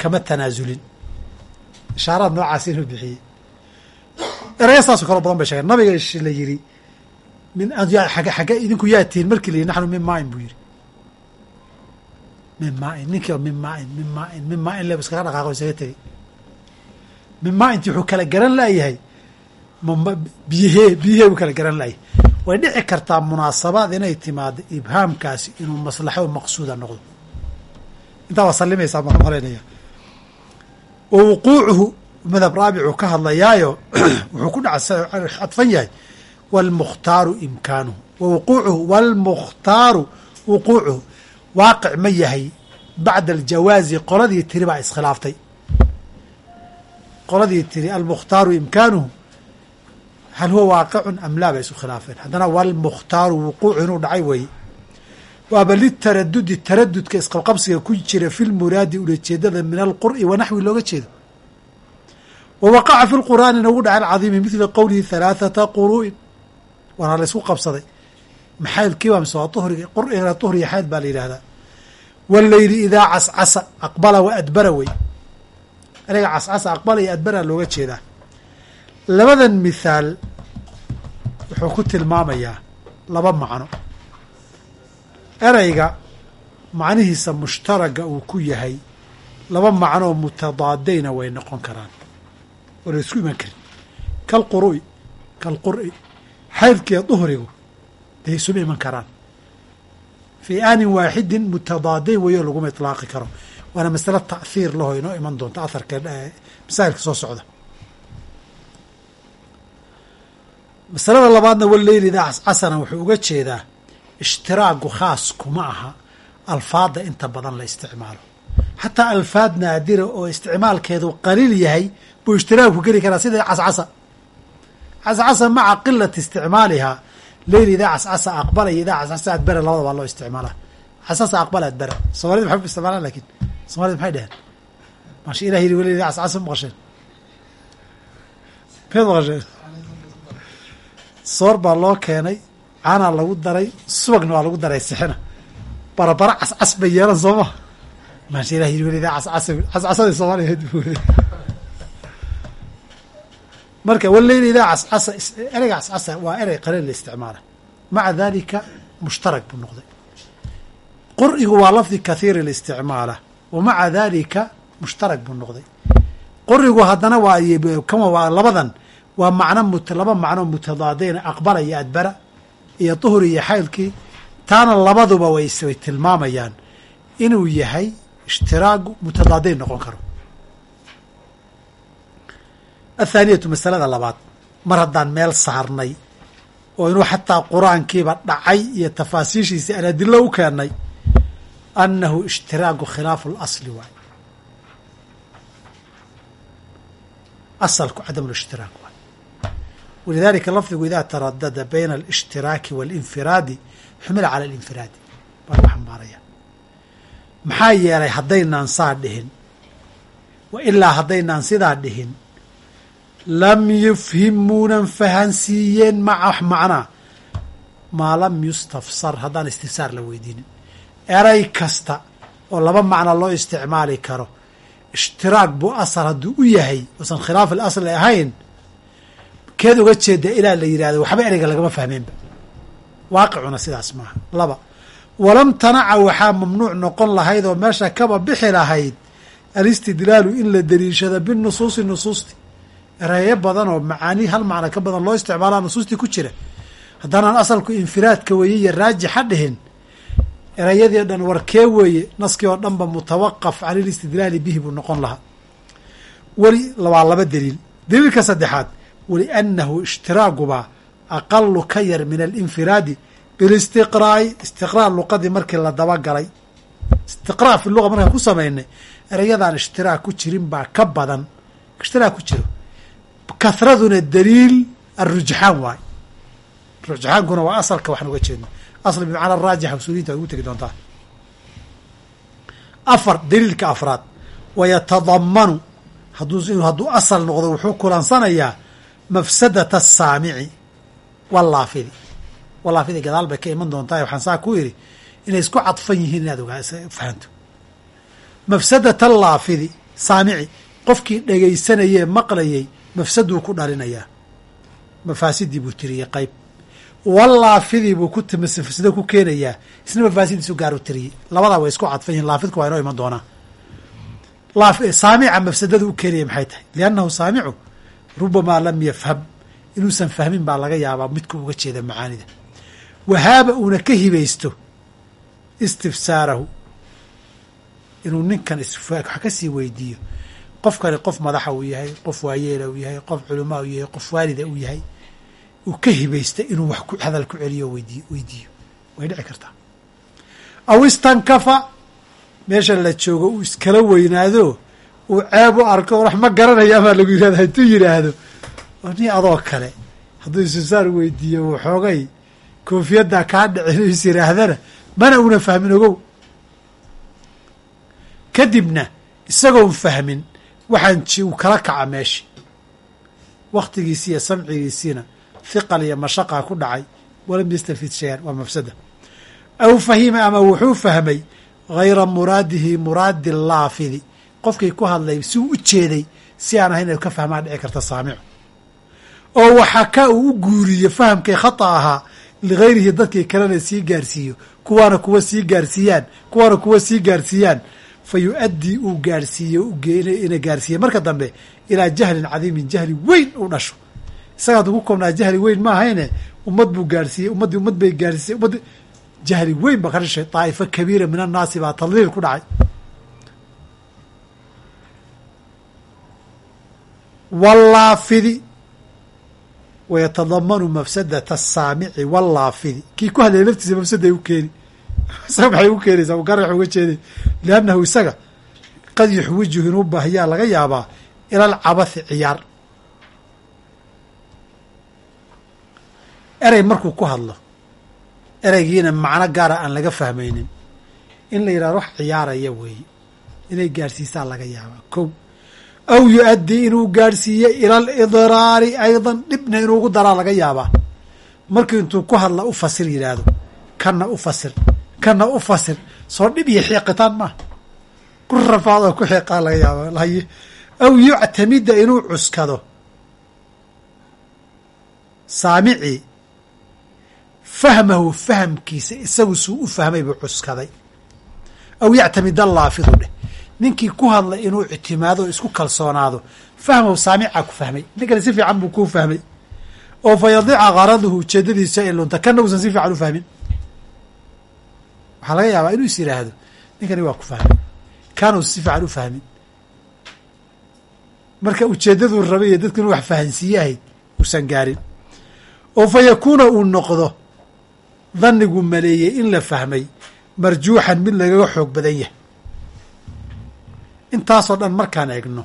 kama tanaasulin ishaaraad noocaas inuu bixiyey. Eraya saasoo kaloo badan bay sheegeen. Nabiga la yidhi min xagge idinku yaa tihiin markii la yidhi naxnu min maain buu yidhi. Min maain ninkii min maain min maain min maain leb iskaga dhaqaaqo isaga tegey min maainti wuxuu kala garan laayahay biyahee biyahee buu kala garan layahay. Way dhici kartaa munaasabaad inay timaado ibhaamkaasi inuu maslaxo maqsuuda noqdo. Intaa waa sallimaysaa baan malaynaya wa wuquucuhu madhab raabicuu ka hadlayaayo wuxuu ku dhacadfan yahay wاlmukhtaaru imkaanuhu. Wa wuquucuhu wاlmukhtaaru wuquucuhu. Waaqic ma yahay. Bacda aljawaazi qoladii tiri baa iskhilaaftay qoladii tiri almukhtaaru imkaanuhu. Hal huwa waaqicun am laa bay isu khilaafeen. Haddana wاlmukhtaaru wuquucu inuu dhacay weeye waaba litaradudi taradudka isqabqabsiga ku jira fi lmuraadi ulajeedada min alqur'i wa naxwi looga jeedo. Wa waqaca fi lqur'aanina ugu dhaca alcadiimi midla qowlihi halaathata quru'in. Waana la ysku qabsaday. Maxaylkii waa mise waa uhriga qur'igana tuhriya xayd baa la yidhahdaa waleyli idaa cascasa aqbala wa wey ereyga cascasa aqbala iyo adbara looga jeedaa. Labadan mithaal wuxuu ku tilmaamayaa laba macno. Ereyga macnihiisa mushtaraga uu ku yahay laba macnoo mutadaadayna way noqon karaan. Oo la isku iman karin. Kalqurui kalqur'i xaydkiiyo duhrigu dee isuma iman karaan. Fii aanin waaxidin mutadaadayn weyo laguma itlaaqi karo waana masale ta'hiir laho inoo iman doonta aharka masaa'ilka soo socda. Masalada labaadna waleyli idaa cascasana wuxuu uga jeedaa ishtiraagu khaas kuma aha alfaadda inta badan la isticmaalo. Xataa alfaad naadira oo isticmaalkeedu qaliil yahay buu ishtiraagu geli karaa sida cascasa. Cascasa maca qilati isticmaalihaa leyli idaa cascasa aqbala iyo idaa cascasa adbera labada baa loo isticmaalaa. Casasa aqbala adbera somalida maxay ku isticmaalaan laakiin somalida maxay dheheen maasha ilah yiri weli idaa cascasa maqasheen maad maqasheen soor baa loo keenay caanaa lagu daray subagna waa lagu daray sixina barabara cascas bay yeelan soo ma maasha ilah yiri weli idaa cascasa cascasadii soomaaliya marka waleyli idaa cascasa ereyga cascasa waa erey qaliil la isticmaala maca dalika mushtarak buu noqday qur'igu waa lafdi kathiiri listicmaala wa maca dalika mushtarak buu noqday qurigu haddana waa labadan waa macno laba macno mutadaadayna aqbala iyo adbara iyo duhri iyo xaydkii taana labaduba way tilmaamayaan inuu yahay ishtiraagu mutadaadayn noqon karo athaaniyatu masalada labaad mar haddaan meel saarnay oo inuu xataa qur'aankiiba dhacay iyo tafaasiishiisii aan adilo u keennay anahu ishtiraagu khilaafu اlasli waay asalku cadam lishtiraaq waay walidalika lafdigu idaa taradada bayna alishtiraaki waاlinfiraadi xumila cala alinfiraadi baa lagu xambaaraya maxaa yeelay haddaynaan saa dhihin wa ilaa haddaynaan sidaa dhihin lam yufhimuunan fahansiiyeen maca wax macnaa maa lam yustafsar haddaan istifsaar la weydiinin eray kasta oo laba macno loo isticmaali karo. Ishtiraak buu asal hadduu u yahay uusan khilaaf alasli ahayn keed uga jeeda ilaa la yidhahdo waxba ereyga lagama fahmeenba waaqicuna sidaas maaha. Laba walam tanaca waxaa mamnuuc noqon lahayd oo meesha kaba bixi lahayd alistidlaalu in la daliishado binusuusi nusuusti. Ereeyo badan oo macaani hal macno ka badan loo isticmaalaa nusuustii ku jira. Haddaanaan asalku infiraadka weeye iyo raajixa dhihin ereyadii o dhan warkee weeye naskii oo dhanba mutawaqaf can ilistidlaali bihi buu noqon lahaa. Weli waa laba daliil. Daliilka saddexaad waliannahu ishtiraaguba aqalu ka yar min alinfiraadi bilistiqraa'i istiqraa' luqadii markii la dabagalay istiqraa' fi luga markaan ku samaynay ereyadaan ishtiraak ku jirin baa ka badan. Ishtiraak ku jiro. Kahraduna daliil arujxaan waay. Rujxaankuna waa asalka waxaan uga jeedno asl bimacnaa raajixa usuuliyiinta waad ugu tegi doontaa. Afar daliilka afraad. Wayatadamanu hadduu hadduu asal noqdo wuxuu kulansanayaa mafsadata asaamici walaafidi walaafidi gadaal bay ka iman doontaa waxaan saa ku idhi inay isku cadfan yihiin inaad fahanto. Mafsadata alaafidi saamici qofkii dhegaysanayee maqlayay mafsaduu ku dhalinayaa mafaasidii buu tiriyey qayb walaafidii buu ku mafsado ku keenayaa? Isna mafaasidiisu gaaru tiriyey labadaa way isku cadfan yihiin laafidku waa inoo iman doonaa. Saamica mafsadada u keenaya maxay tahay? Liannahu saamicu rubamaa lam yafham. Inuusan fahmin baa laga yaabaa. Midku uga jeeda macaanida. Wahaaba uuna ka hibaysto istifsaarahu. Inuu ninkan wax ka sii weydiiyo. Qofkani qof madaxa uu yahay qof waayeela uu yahay qof culamaa uu yahay qof waalida uu yahay uu ka hibaysta inuu wax hadal ku celiyo weydiiyo weydiiyo. Way dhici kartaa. Aw istankafa meesha la joogo uu iskala weynaado uu ceeb u arko wax ma garanaya amaa lagu yihahda hadduu yidhaahdo ni adoo kale hadduu isusaar weydiiyo waxoogay koofiyaddaa kaa dhicin is yidhaahdana mana una fahmin ogow. Kadibna isagoon fahmin waxaan uu kala kaca meesha waktigiisi iyo samcigiisiina hiqal iyo mashaqaa ku dhacay walam yastafid shayan waa mafsada. Aw fahima ama wuxuu fahmay hayra muraadihi muraadi laafidi. Qofkii ku hadlay si uu u jeeday si aan ahayn inay ka fahmaan dhici karta saamicu. Oo waxaka uu u guuriyo fahamkay khata ahaa ligayrihi dadkii kalena sii gaarsiiyo kuwaana kuwa sii gaarsiiyaan kuwaana kuwa sii gaarsiiyaan fa yu-addii uu gaarhsiiyo ina gaarsiiye marka dambe ilaa jahlin cadiimin jahli weyn uu dhasho isaga hadduu ku koobnaa jahli weyn ma ahayne ummad buu gaarsiiyey ummaddii ummad bay gaarsiisay ummad jahli weyn baa ka dhashay daa'ifo kabiira min annaasi baa tadliil ku dhacay. Wallaafidi wayatadamanu mafsadata asaamici wallaafidi. Kii ku hadlaya laftiisa mafsaday u keeni. Isaga maxay u keenaysaa garax uga jeeday liannahu isaga qad yuxwijuhu inuu baahiyaa laga yaabaa ila alcabathi ciyaar erey markuu ku hadlo ereygiina macno gaara aan laga fahmaynin. In la yidhahdo wax ciyaaraya weeye. Inay gaadhsiisaa laga yaabaa. Kow aw yu-addii inuu gaadhsiiyo ila alidraari aydan dhibna inuu ugu daraa laga yaabaa. Markii intuu ku hadla u fasir yidhaahdo. Kanna u fasir kanna u fasir. Soo dhib iyo xiiqitaan maaha ku rafaadoo ku xiiqaa laga yaaba aw yuctamida inuu cuskado. Saamicii fahmahu fahamkiisa isagu suu u fahmay buu cuskaday. Aw yactamid allaafidu dheh ninkii ku hadlay inuu ictimaado o isku kalsoonaado fahmahu saamicaa ku fahmay. Ninkani si fiican buu kuu fahmay. Oo fa yadica garaduhu ujeedadiisa ay lunta. Kana uusan si fiican u fahmin. Waxaa laga yaabaa inuu is yidhaahdo ninkani waa ku fahmay. Uusan si fiican u fahmin. Marka ujeeddaduu rabay iyo dadku wax fahansiiyahay uusan gaarin. Oo fa yakuuna uu noqdo dhannigu maleeyey in la fahmay marjuuxan mid lagaga xoog badan yahay. Intaasoo dhan markaan eegno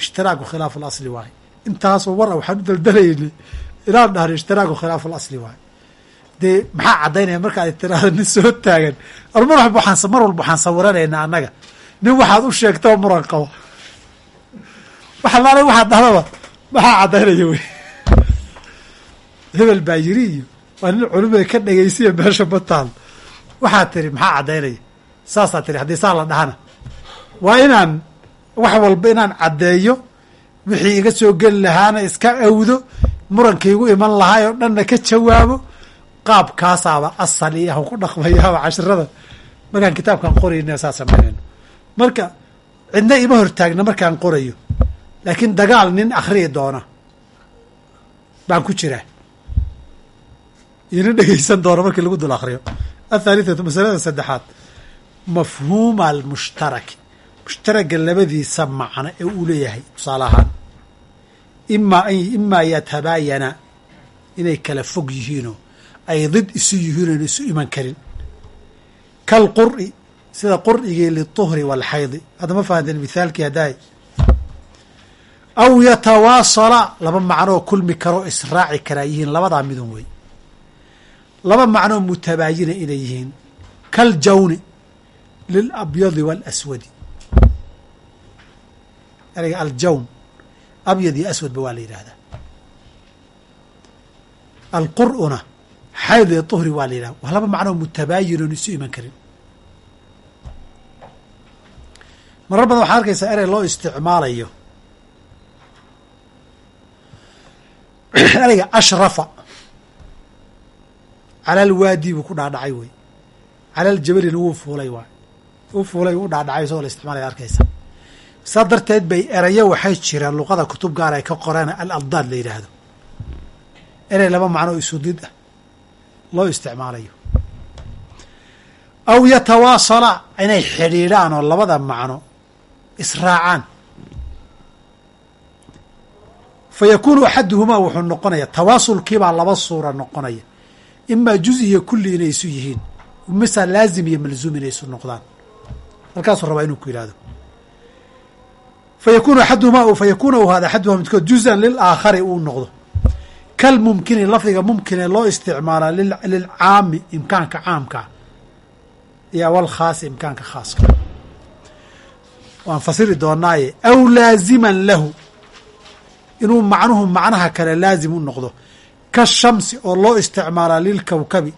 ishtiraaku khilaafu alasli waaye. Intaasoo war a waxaan u daldalayna inaan dhahno ishtiraaku khilaafu alasli waaye. Dee maxaa caddaynaya markaad tiraahdo nin soo taagan? Or mar walba waxaan sawiranaynaa annaga. Nin waxaad u sheegtoo muran qabo. Waxa laala waxaad dhahdaba maxaa caddaynaya wey hebel baa yiri iyo waa nin culumada ka dhegaysiya meesha bataal waxaad tiri maxaa caddaynaya? Saasaa tiri haddii saa la dhahana. Waa inaan wax walba inaan caddeeyo wixii iga soo geli lahaana iska awdo murankaigu iman lahaay oo dhanna ka jawaabo qaabkaasaaba asal iyo ku dhaqmayaaba cashirada markaan kitaabkaan qorayna saa samaynayno marka cidna ima hortaagna markaan qorayo laakiin dagaal nin akhriyi doona. Baan ku jiraa ina dhegeysan doona markii lagu dul akriyo athaalithatu masalada saddexaad. Mafhuuma almushtaraki mushtaraga labadiisa macno ee uu leeyahay tusaale ahaan. Imaa an imaa yatabaayana inay kala fog yihiinoo ay did isu yihiin oon isu iman karin. Kalqur'i sida qur'igii lilطuhri waalxaydi hadda ma fahanteen mithaalkii haddaay. Aw yatawaasala laba macnoo kulmi karoo israaci karaa yihiin labadaa midun wey laba macnoo mutabaayina inay yihiin. Kaljawni lilabyadi waalaswadi ereyga aljawn abyad iyo aswadba waa la yidhahdaa alqur'una xayd iyo tuhri waa la yidhahda waa laba macnoo mutabaayin isu iman karin. Marar badan waxaa arkaysaa erey loo isticmaalayo. Ereyga ashrafa cala alwaadi buu ku dhaadhacay wey cala aljabalina wuu fuulay waay wuu fuulay wuu dhaadhacay isagoo la isticmaalaya arkaysa. Saa darteed bay erayo waxay jiraan luqada kutub gaar ay ka qoreen al abdaad la yidhaahdo erey laba macno oo isudid ah loo isticmaalayo. Aw yatawaasala inay xidhiidhaan oo labada macno israacaan. Fa yakuunu axaduhumaa wuxuu noqonaya tawaasulkiibaa laba suura noqonaya imaa juz iyo kulli inay isu yihiin misa laazim iyo malzuum inay isu noqdaan. Halkaasuu rabaa inuu ku yihahdo fa yakuunu axaduhumaa fa yakuuna u hada axaduhumaa midkood juzan lilaakhari uu noqdo. Kalmumkini lafdiga mumkinee loo isticmaalaa lilcaami imkaanka caamkaa iyo walkhaasi imkaanka khaaska. Waan fasiri doonaaye aw laaziman lahu. Inuu macnuhu macnaha kale laazim u noqdo kashamsi oo loo isticmaalaa lilkowkabi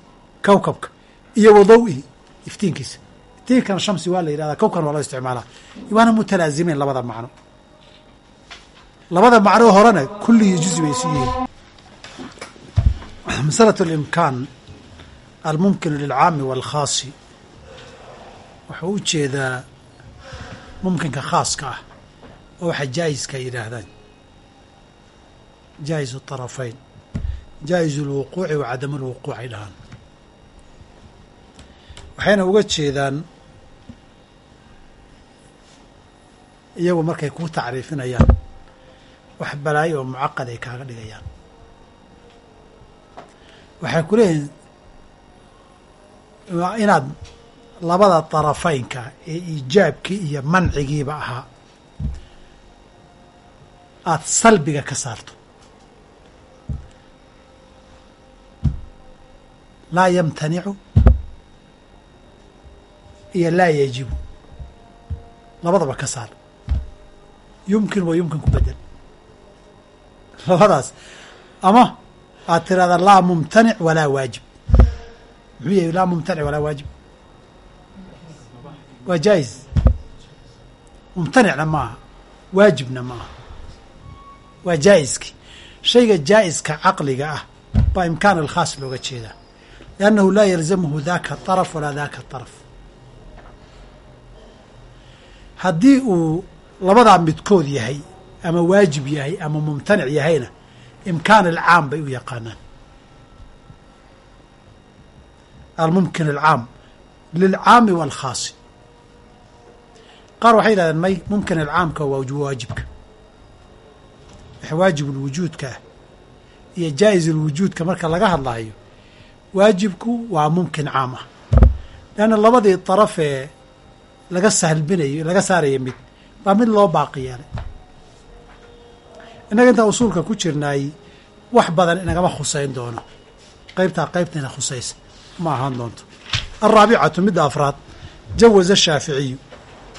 kowkabka iyo wadowihi iftiinkiisa. Iftiinkana shamsi waa la yidhahdaa kowkabna waa loo isticmaalaa waana mutalaazimeyn labada macno. Labada macnoo horena kulligii juzi bay isu yihiin. Masalatu alimkaan almumkinu lilcaami waalkhaasi wuxuu u jeedaa mumkinka khaaska ah oo waxa jaayiska yidhaahdaan. Jaayis tarafayn jaa'iz اlwuquuci wa cadam اlwuquuc ay dhahaan. Waxayna uga jeedaan iyagu markay kuu tacriifinayaan wax balaayo oo mucaqad ay kaaga dhigayaan. Waxay ku leeyihiin inaad labada darafaynka ee iijaabkii iyo mancigiiba ahaa aada salbiga ka saarto laa yamtanicu iyo laa yajibu. Labadaba ka saar. Yumkin wa yumkin ku bedel. Labadaas. Ama aad tirahdaa laa mumtanic walaa waajib. Muxuu yahay laa mumtanic walaa waajib? Waa jaa'iz. Mumtanicna ma aha waajibna ma aha waa jaa'iski shayga jaa'iska caqliga ah baa imkaan alkhaas looga jeedaa liannahu laa yalzamhu daka طaraf walaa daka طaraf haddii uu labadaa midkood yahay ama waajib yahay ama mumtanic yahayna imkaan alcaam bay u yaqaanaan almumkin alcaam lilcaami waalkhaasi qaar waxay yidhahdeen may mumkin alcaamka waa waajibka wax waajibulwujuudka ah iyo jaa'iz ulwujuudka marka laga hadlaayo waajibku waa mumkin caam ah. Leanna labadii daraf ee laga sahlbinayo laga saaraya mid baa mid loo baaqi yeelay. Innaga intaan usuulka ku jirnaay wax badan inagama khusayn doono. Qaybtaa qaybtayna khusaysa ma ahaan doonto. Alraabicatu midda afraad jawaza ashaaficiyu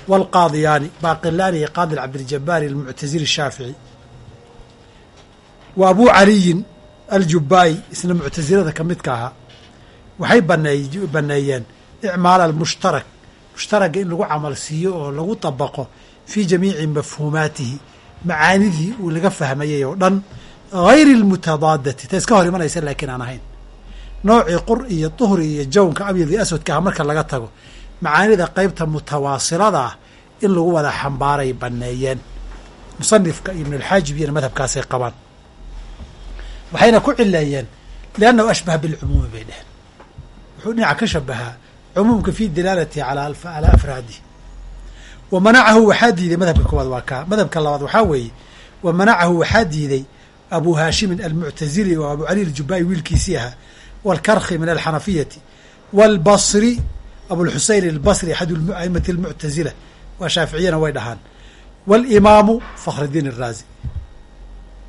waalqaadiyaani baaqilaani iyo qaadi cabdiljabaari almuctasili shaafici. Wa abuu caliyin aljubaayi isna muctasilada ka midka ahaa waxay baneey baneeyeen icmaala almushtarak. Mushtaragga in lagu camal siiyo oo lagu dabaqo fii jamiici mafhuumaatihi macaanidii uu laga fahmayay oo dhan hayri almutadaadati ta iska hor imanaysa laakiin aan ahayn. Noocii qur iyo duhri iyo jawnka abyad iyo aswadka ah marka laga tago macaanida qeybta mutawaasilada ah in lagu wada xambaaray baneeyeen. Musanifka ibn alxaajib iyona madhabkaasay qabaan. Waxayna ku cileeyeen liannahu ashbaha bilcumuumi bay dheheen wuxuu dhinaca ka shabahaa cumuumka fi dilaalati calaa afraadi. Wa manacahu waxaa diiday madhabka koowaad waa kaa madhabka labaad waxaa weeye wa manacahu waxaa diiday abu haashimin almuctazili oo abu cali aljubaa'i wiilkiisii ahaa waalkarkhi min alxanafiyati waalbasri abulxuseyn albasri axadu aimati almuctazila waa shaaficiyana way dhahaan. Waalimaamu fakhridiin araazi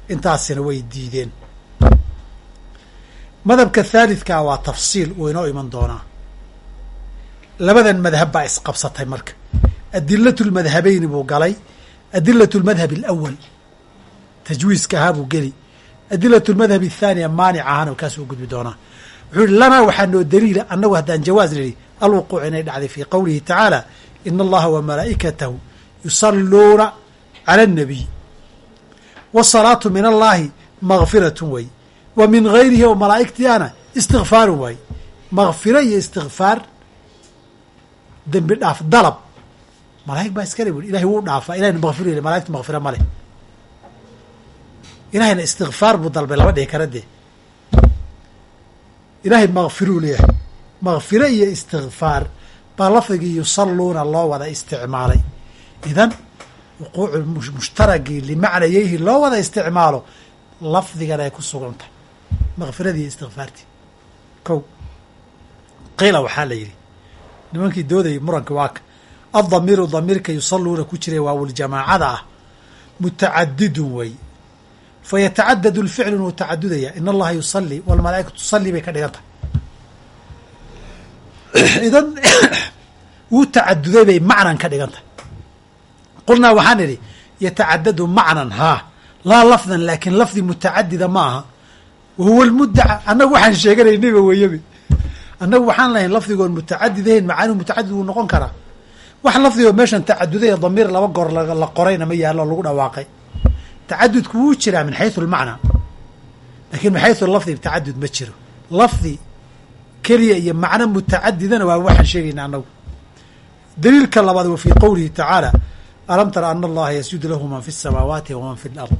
intaasina way diideen madhabka thaalidkaa waa tafsiil uu inoo iman doonaa. Labadan madhab baa isqabsatay marka. Adilatu lmadhabeyni buu galay adilatu lmadhab alawal tajwiiska ahaa buu geli. Adilatu lmadhab athaaniya maanic ahana kaas uu gudbi doonaa. Wuxuu yihi lanaa waxaa noo daliila annagu haddaan jawaaz nidhi alwuquuc inay dhacday fii qowlihi tacaala ina allaha wa malaa'ikatahu yusalluuna cala annabiy wasalaatu min allahi makfiratun way wa min gayrihi oo malaa'igtiana istikfaarun waay. Makfiro iyo istikfaar dembi dhaaf dalab. Malaa'ig baa iskale bui ilahay wuu dhaafaa. Ilahayna makfir yeli malaigta makfira ma leh. Ilahayna istikfaar buu dalbay lama dhihi kara dee ilaahay makfiruu leeyahay. Makfiro iyo istikfaar baa lafdigii yusalluuna loo wada isticmaalay. Idan wuquucu mushtaragii limacnayeyhi loo wada isticmaalo lafdigan ay ku sugan tahay makfiradii iyo istikfaartii kow qiila waxaa la yidhi nimankii doodayay muranka waaka addamiiru damiirka yusalluuna ku jiray waawuljamaacada ah mutacadidun wey fa yatacadadu lficlu inuu tacadudaya in allaha yusalii walmalaa'ikatu tusallii bay ka dhigan tahay idan wuu tacaduday bay macnan ka dhigan tahay qulnaa waxaan idhi yatacadadu macnan haa laa lafdan laakiin lafdi mutacadida ma aha wa huwa lmuddaca annagu waxaan sheeganaynayba weeyabe annagu waxaan lahayn lafdigoon mutacadid ahayn macaanihu mutacadid wuu noqon karaa wax lafdigoo meeshan tacaduday damiir laba goor la qorayna ma yaallo lagu dhawaaqay tacadudku wuu jiraa min xaysu almacnaa lakiin min xaysu lafdi tacadud ma jiro lafdi keliya iyo macno mutacadidana waa waxaan sheegayna annagu daliilka labaad wa fii qowlihi tacaala alam tara ana allaha yasjudu lahu man fi الsamaawaati waman fi اlard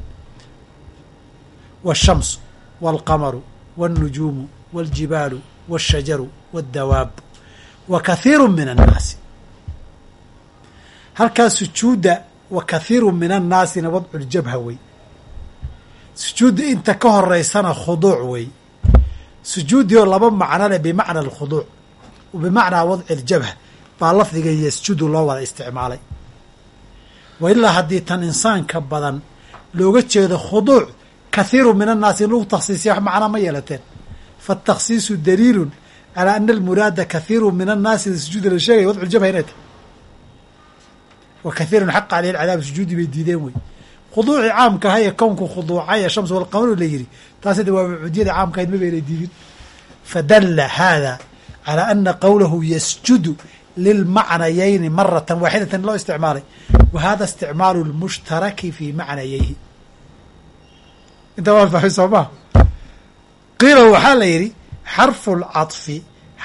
wالshamsu wاlqamaru wاlnujuumu wاljibaalu wاshajaru wاddawaab wa kathiiru min annaasi halkaa sujuudda wa kathiiru min annaasina wadcu ljabha wey sujuudda inta ka horeysana khuduuc wey sujuuddii oo laba macno leh bimacna alkhuduuc wa bimacnaa wadci ljabha baa lafdiga yasjudu loo wada isticmaalay wa ilaa haddii tan insaanka badan looga jeedo khuduuc kathiiru min annaasi in lagu takhsiisiya wax macnaa ma yeelateen. Faatakhsiisu daliilun calaa ana almuraada kathiiru min annaasi sujuuda la sheegaya wadcu ljabha inay tahy wa kathiirun xaqa caleyhi alcadaab sujuudi bay diideen wey. Khuduucii caamka aha ee kownku khuduucay ee shamsu walqamaru la yidhi taas hadda waa cuudiyada caamka ahayd ma bayna diidin. Fadalla haada calaa ana qowlahu yasjudu lilmacnayayni maratan waaxidatan loo isticmaalay. Wa hada isticmaalu lmushtaraki fii macnayayhi inta waa alfaxi sooma qiila waxaa la yidhi xarfu lcaطfi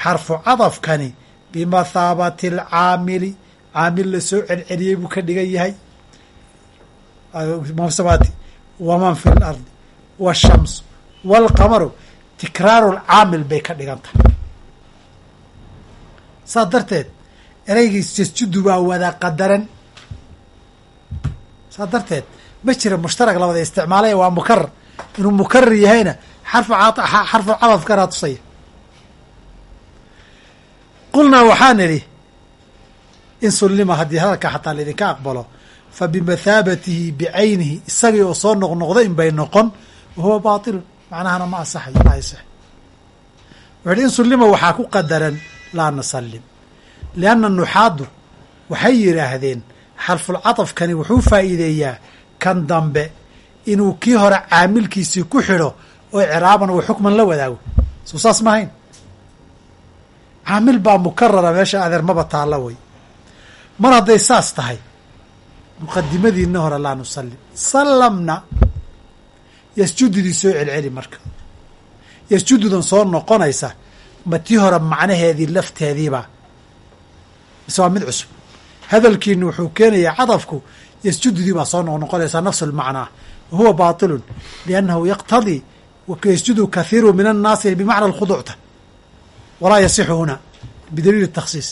xarfu cadafkani bimathaabati alcaamili. Caamil la soo celceliyey buu ka dhigan yahay. Mabsabaati waman fi lardi waashamsu waalqamaru tikraaru lcaamil bay ka dhigan tahay. Saa darteed ereygii sasjudu waa wada qadaran. Saas darteed ma jira mushtarak labada isticmaalay waa mukarar inuu mukarar yahayna xarfu xarfu cadafkana tusaya qulnaa waxaan idhi in sullima haddii hadalka xataa laydinka aqbalo fa bimathaabatihi bicaynihi isagii oo soo noqnoqda in bay noqon wa huwa baatilun macnahana ma asaxayo ma asax wuxu uhi in sullima waxaa ku qadaran laa nusallim lianna nuxaadu waxay yidhaahdeen xarfulcadafkani wuxuu faa'iideeyaa kan dambe inuu kii hore caamilkiisii ku xidho oo ciraaban uu xukman la wadaago. Soo saas ma hayn? Caamil baa mukarara meesha adeermaba taalla wey mar hadday saas tahay muqadimadiina hore laa nusallim sallamna yasjududii soo celceli marka. Yasjududan soo noqonaysa ma tii hore macnaheedii lafteediiba mise waa mid cusub. Hadalkiina wuxuu keenayaa cadafku yasjududii baa soo noqnoqonaysaa nafsu lmacnaa wa huwa baatilun liannahu yaqtadii yasjudu kathiiru min annaasi bimacna alkhuduucta walaa yasixu huna bidaliili takhsiis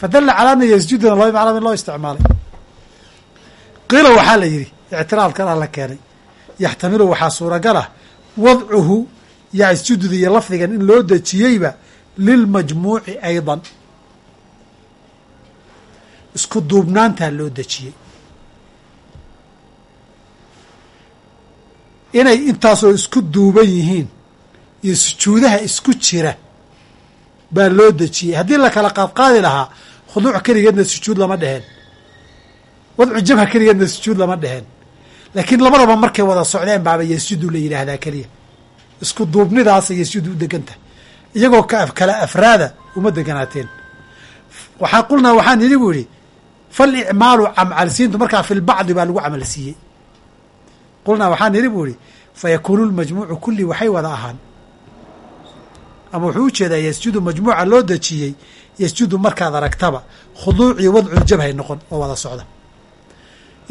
fadalla calaa ana yasjuduna laba macna min loo isticmaalay qiila waxaa la yidhi ictiraadkan alla keenay yaxtamilu waxaa suuragal ah wadcuhu yasjududa iyo lafdigan in loo dejiyeyba lilmajmuuci aydan isku duubnaantaa loo dejiyey inay intaasoo isku duuban yihiin iyo sujuudaha isku jira baa loo dejiyey. Haddii la kala qaadqaadi lahaa khuduuc keligeedna sujuud lama dheheen wadcu jabha keligeedna sujuud lama dheheen laakiin labadaba markay wada socdeen baaba yasjudu la yidhaahdaa keliya. Isku duubnidaasa yasjudu u deganta. Iyagoo kala afraada uma deganaateen. Waxaa qulnaa waxaan idhi bu idhi falicmaalu camalsiintu markaa fi lbacdi baa lagu camal siiyey qulnaa waxaan idhi bu idhi fayakuunu lmajmuucu kulli waxay wada ahaan. Ama wuxuu u jeedaa yasjudu majmuuca loo dejiyey yasjudu markaad aragtaba khuduucii wadculjabhay noqon oo wada socda.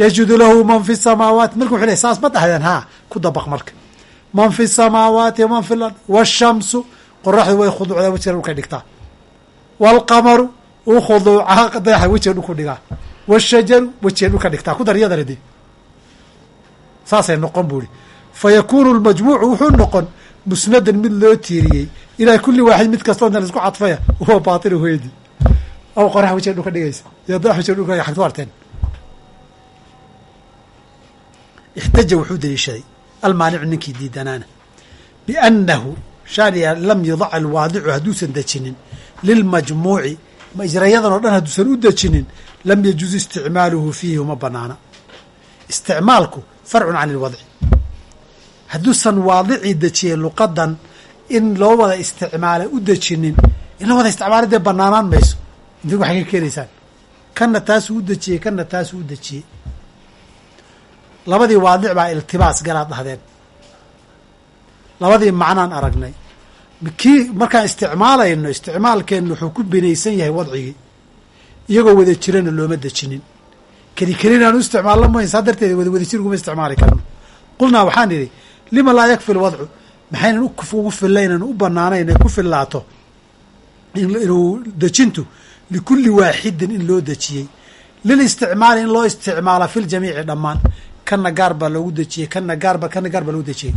Yasjudu lahu man fi samaawaati marka wuxu ley saas ma dhahdeen haa ku dabaq marka. Man fi samaawaati waman fi lard waashamsu qoraxdu way khuduucdaa wejiga dhulkay dhigtaa. Waalqamaru uu khuduucaa dayaxa wejiga dhulku dhigaa. Waashajaru wejiga dhulka dhigtaa. Ku dar iyadana dee saasay noqon bu ihi fa yakuunu lmajmuucu wuxuu noqon musnadan mid loo tiiriyey. Ilaa kulli waaxid mid kastoo dan isku cadfaya huwa baatilu weedi aw qorax wajee dhulka dhigaysa. Iyo dax wajee dhulka xagtu arteen. Ixtaja wuxuu daliishaday almaanicu ninkii diidanaana biannahu shaaniya lam yadac alwaadicu hadduusan dejinin lilmajmuuci majrayadan oo dhan hadduusan u dejinin lam yajuz isticmaaluhu fiihi uma banaana. Isticmaalku farcun can ilwadci hadduusan waadicii dejiyey luqadan in loo wada isticmaala u dejinin in loo wada isticmaala dee banaanaan mayso. Idinku waxay ka keenaysaan kanna taasuu u dejiyey kanna taasuu u dejiyey. Labadii waadic baa iltibaas galaad dhahdeen labadii macnaan aragnay. Kii markaan isticmaalayno isticmaalkeennu wuxuu ku binaysan yahay wadcigii iyagoo wada jirana looma dejinin keli kelin aan u isticmaalno mayn saa darteed wada wada jir uguma isticmaali karno qulnaa waxaan idhi lima laa yakfi lwadcu maxaynan ugu filaynan u banaanayn ay ku fillaato? Inuu dejintu likulli waaxidin in loo dejiyey. Lil isticmaali in loo isticmaala fi ljamiici dhammaan. Kana gaar baa loogu dejiyey kana gaarba kana gaar baa loogu dejiyey.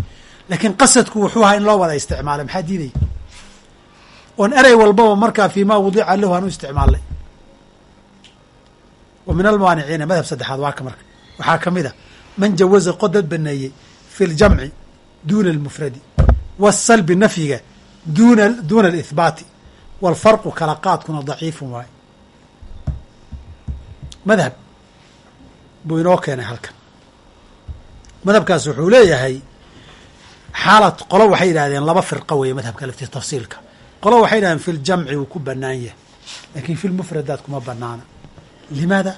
Laakiin qasadku wuxuu ahaa in loo wada isticmaala maxaa diidaya oon erey walbaba markaa fii ma wudica lahu aan u isticmaalnay wa min almaaniciina madhab saddexaad waa ka marka. Waxaa ka mid a man jawaza qodad baneeyey fi ljamci duuna almufradi waasalbi nafyiga duna duuna alihbaati waalfarqu kala qaadkuna daciifun waaye madhab buu inoo keenay halkan. Madhabkaas wuxuu leeyahay xaalad qolo waxay yidhahdeen laba firqa weeye madhabka lafti tafsiilka. Qolo waxay yidhahdeen fi ljamci wuu ku banaan yahay laakiin fi lmufradaat kuma banaana limaada?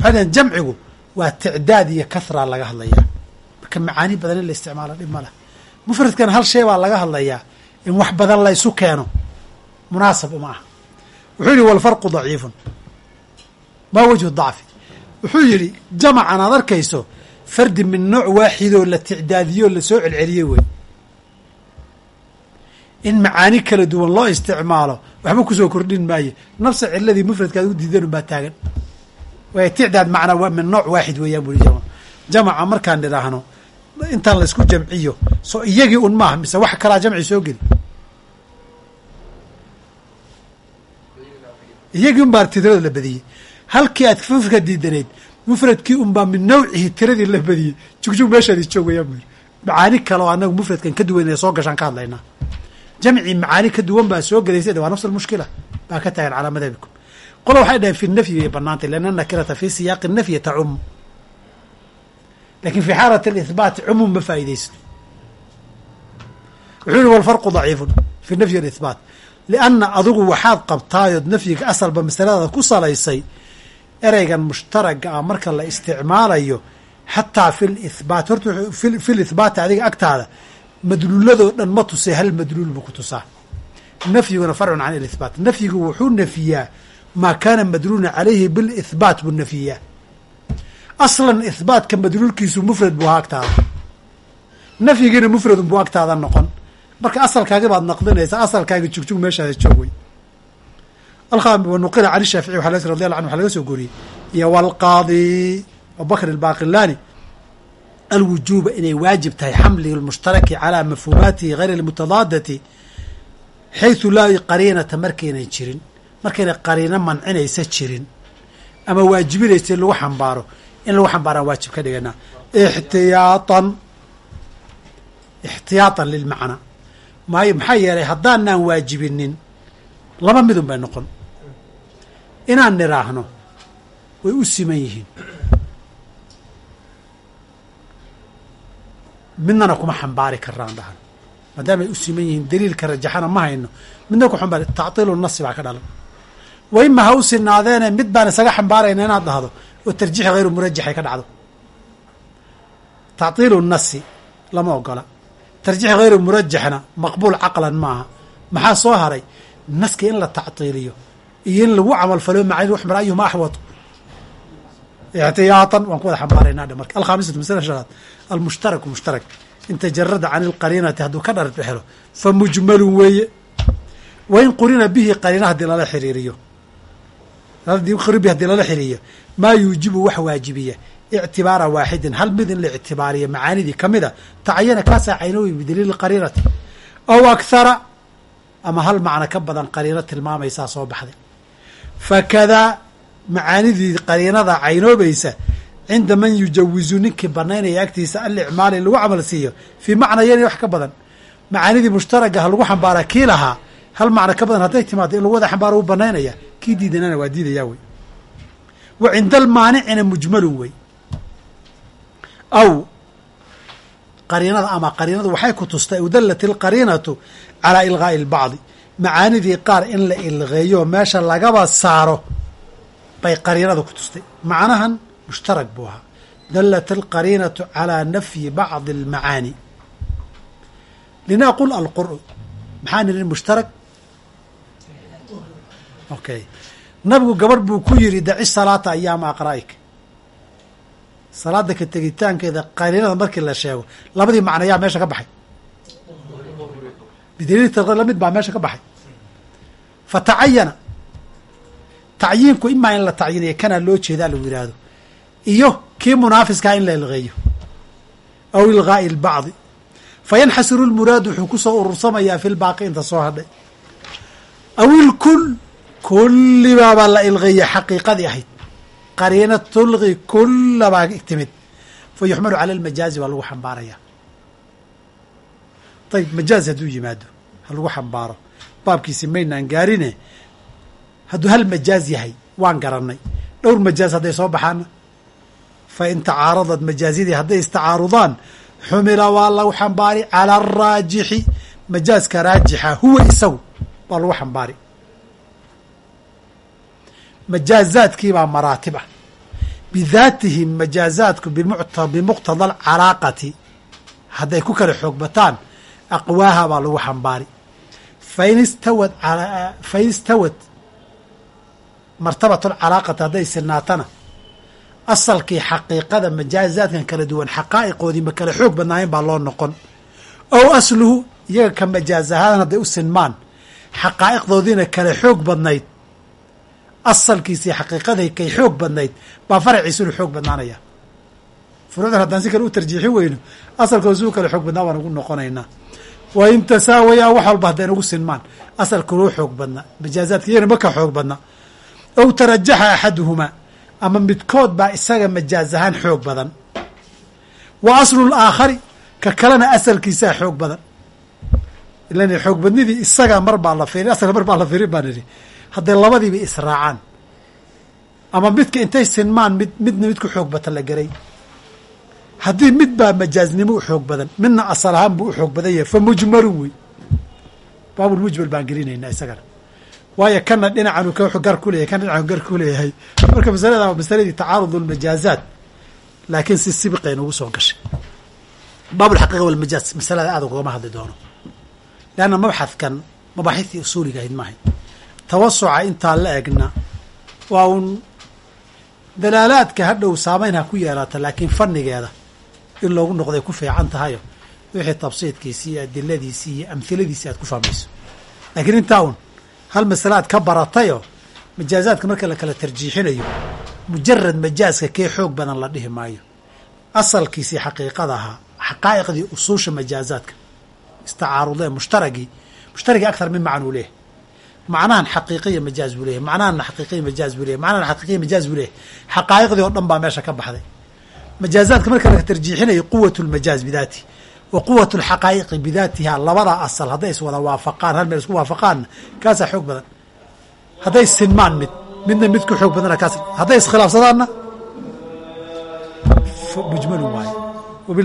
Dhahdeen jamcigu waa ticdaad iyo kahraa laga hadlayaa. Marka macaani badan in la isticmaalo dhib ma leh. Mufradkan hal shay baa laga hadlayaa in wax badan la ysu keeno. Munaasab uma ah wuxuu yihi walfarqu daciifun. Maa wajhu dacfi? Wuxuu yidhi jamacan aad arkayso fardi min nooc waaxidoo la ticdaadiyoo la soo celceliyey wey. In macaani kala duwan loo isticmaalo waxba ku soo kordhin maayo nafsa ciladii mufradkaad u diidan baa taagan waay ticdaad macnaa min nooc waaxid weeyaan buri jama jamaca markaan nidhaahno intaan laysku jamciyo soo iyagii un maaha mise wax kalaa jamci soo geli. Iyagii un baa tidrada la badiyey. Halkii aad mufradka diidanayd mufradkii un min nawcihi tiradii la badiyey. Jugjug meeshaadi joog wayaan buri macaani kale oo anagu mufradkan ka duwan soo gashaan ka hadlaynaa. Jamcii macaani ka duwan baa soo gelaysa waa nafs almushkila baa ka taagan calaa qola waxay dhaheen fi nafyi bay banaantay lianna nakirata fi siyaaqi nafyi tacum. Lakin fi xaalat alihbaati cumuum ma faa'iidaysto wuxuu yihi walfarqu daciifun fi nafyi alihbaat lianna adigu waxaad qabtaayood nafyiga asalba masaladaada ku salaysay ereygan mushtaraga ah marka la isticmaalayo xataa fi lihbaat horta fi lihbaati adiga agtaada madluuladoo dhan ma tusay hal madluul buu ku tusaa. Nafyiguna farcun can ilihbaat nafyigu wuxuu nafiyaa maa kaana madluuna calayhi bilihbaat buu nafiyaa aslan ihbaatka madluulkiisu mufrad buu ahaa agtaada nafyigiina buu agtaada noqon. Marka asalkaagi baad naqdinaysaa asalkaagi jugjug meeshaada joog wey wanuqila can shaafici waa radi alla anhu waxa laga soo goriyey. Iyo walqaadi abubakr albaqilani alwujuuba inay waajib tahay xamli lmushtaraki calaa mafhuumaatihi hayr almutadaadati xaysu laa qariinata markaynan jirin markayna qariino mancinaysa jirin ama waajibinaysa in lagu xambaaro in lagu xambaaraan waajib ka dhiganaa. Ixtiyaatan ixtiyaatan lilmacnaa maayo maxaa yeelay haddaanaan waajibinin laba midun bay noqon. Inaan nidhaahno way u siman yihiin. Midnana kuma xambaari karaan dhahan maadaamay u siman yihiin daliilka rajaxana ma hayno. Midna ku xambaari tactiilu nasi baa ka dhalan wa ima ha u sinaadeene mid baan isaga xambaarayna inaad dhahdo oo tarjiix hayru murajaxay ka dhacdo. Tactiilu nasi lama ogola. Tarjiix hayru murajaxna maqbuul caqlan maaha. Maxaa soo haray? Naska in la tactiiliyo iyo in lagu camalfalo macani wax mar ayuhuma axwad ixtiyaatan waan ku wada xambaaraynaa dhe marka. Alkhaamisatu masala shanaad. Almushtaraku mushtarak. In tajarada can ilqariinati hadduu ka dhar dhexelo fa mujmalun weeye. Wa in qurina bihi qariina haddii lala xiriiriyo bi haddii lala xiriiriyo maa yuujibu wax waajibiya? Ictibaara waaxidin hal mid in la ictibaariyo macaanidii ka mida tacayana kaasaa caynooyi bidaliili qariinati aw akhara ama hal macno ka badan qariino tilmaamaysaa soo baxday. Fakadaa macaanidii qariinada caynoobaysa cinda man yujawizu ninkii banaynaya agtiisa alicmaal in lagu camal siiyo fii macna yani wax ka badan. Macaanidii mushtaraga ha lagu xambaara kii lahaa hal macno ka badan hadday timaado in lagu wada xambaaro wuu banaynaya kii diidanana waa diidayaa wey. Wa cinda almaanicina mujmalun wey. Aw qariinada ama qariinadu waxay ku tustay aw dallat ilqariinatu calaa ilgaa'i lbacdi macaanidii qaar in la ilqeeyo meesha lagaba saaro bay qariinada ku tustay. Macnahan mushtarag buu ahaa. Dallat alqariinatu calaa nafyi bacdi almacaani. Linaqul alqur'u maxaa nidhi mushtarag okay nabigu gabadh buu ku yidhi daci salaata ayaama aqraa'ik. Salaada ka tegitaankeeda qariinada markii la sheego labadii macnayaa meesha ka baxay. Bidaliil la mid baa meesha ka baxay. Fa tacayana. Tacyiinku imaa in la tacyiniyo kanaa loo jeedaa lagu yidhaahdo iyo kii munaafiskaa in la ilqeeyo. Aw ilgaa'i lbacdi fa yanxasiru lmuraadu wuxuu ku soo urursamayaa fi lbaaqi inta soo hadhay. Aw ilkul kullibaabaa la ilqeeya xaqiiqadii ahayd. Qariina tulqi kullabaa timid. Fa yuxmalu cala almajaazi waa lagu xambaarayaa ayib majaaz hadduu yimaado ha lagu xambaaro. Baabkiisi maynaan gaarine hadduu hal majaaz yahay waan garannay. Dhowr majaaz hadday soo baxaana fa in tacaaradad majaazidii hadday istacaarudaan xumila waa lagu xambaari cala araajixi majaazka raajixa huwa isagu waa lagu xambaari majaazaadkiibaa maraatib ah bidaatihim majaazaadku bimuqtada alcalaaqati hadday ku kala xoog bataan aqwaaha baa lagu xambaari. Fain istawad fain istawad hadday sinaatana asalkii xaqiiqada majaazaadkan kala duwan xaqaa'iqoodii ma kala xoog badnaayeen baa loo noqon. Ow asluhu iyaga ka majaaz ahaadan hadday u sinmaan xaqaa'iqdoodiina kala xoog badnayd asalkiisii xaqiiqaday kay xoog badnayd. Baa faraciisunu xoog badnaanaya. Furuucdan haddaan si kale u tarjiixin weyno asalkooda suu kale xoog badnaa waan ugu noqonaynaa wa in tasaawayaa wax walba hadday nagu sinmaan. Asalkunuu xoog badnaa majaazaadka iyana ma xoog badna. Ow tarajaxa axaduhumaa ama midkood baa isaga majaaz ahaan xoog badan. Wa aslu laakhari ka kalena asalkiisaa xoog badan. Ilan xoog badnidii isagaa mar baa la fiirin asalka mar baa la fiirin baan idhi hadday labadiiba israacaan ama midka intay sinmaan mid midna mid ku xoog bata la garay. Haddii mid baa majaaznimo u xoog badan midna asal ahaan buu u xoog badan yahay fa mujmalun wey. Baabulmujmal baan gelinaynaa isagana. Waayo kana dhinacan gar ku kana dhinacan gar ku marka masalada masaladii tacaarud lmajaazaat laakiin si sibqay nagu soo gashay. Baabulxaqiiqa walmajaaz masalada aad ugama hadli doono. Leanna mabxadkan mabaaxidtii usuuliga ahayd maahay tawasuca intaa la egna waa uun dalaalaadka hadhow saamayn ha ku yeelata laakiin fannigeeda in loogu noqday ku fiican tahayo wixii tabsiidkiisii iyo adiladiisii iyo amhiladiisii aad ku fahmayso. Laakiin intaa un hal masale aad ka baratayoo majaazaadka marka la kala tarjiixinayo mujarad majaaska kee xoog badan la dhihi maayo. Asalkiisii xaqiiqada ahaa xaqaa'iqdii usuusha majaazaadka istacaarudee mushtaragii mushtaragii akthar min macnuu leeyahy macnahan xaqiiqiya majaaz buu leyahy macnahana xaqiiqiya majaaz buu leyahy macnahan xaqiiqiya majaaz buu leyahy xaqaa'iqdii oo dhan baa meesha ka baxday. Majaazaadka marka la tarjiixinayo quwat lmajaaz bidaati. Wa quwat lxaqaa'iqi bidaatiha labadaa asal hadday is wada waafaqaan hal meel isku waafaqaanna kaasaa xoog badan. Hadday sinmaan mid midna mid ku xoog badana kaas hadday iskhilaafsadaanna mujmalun waayo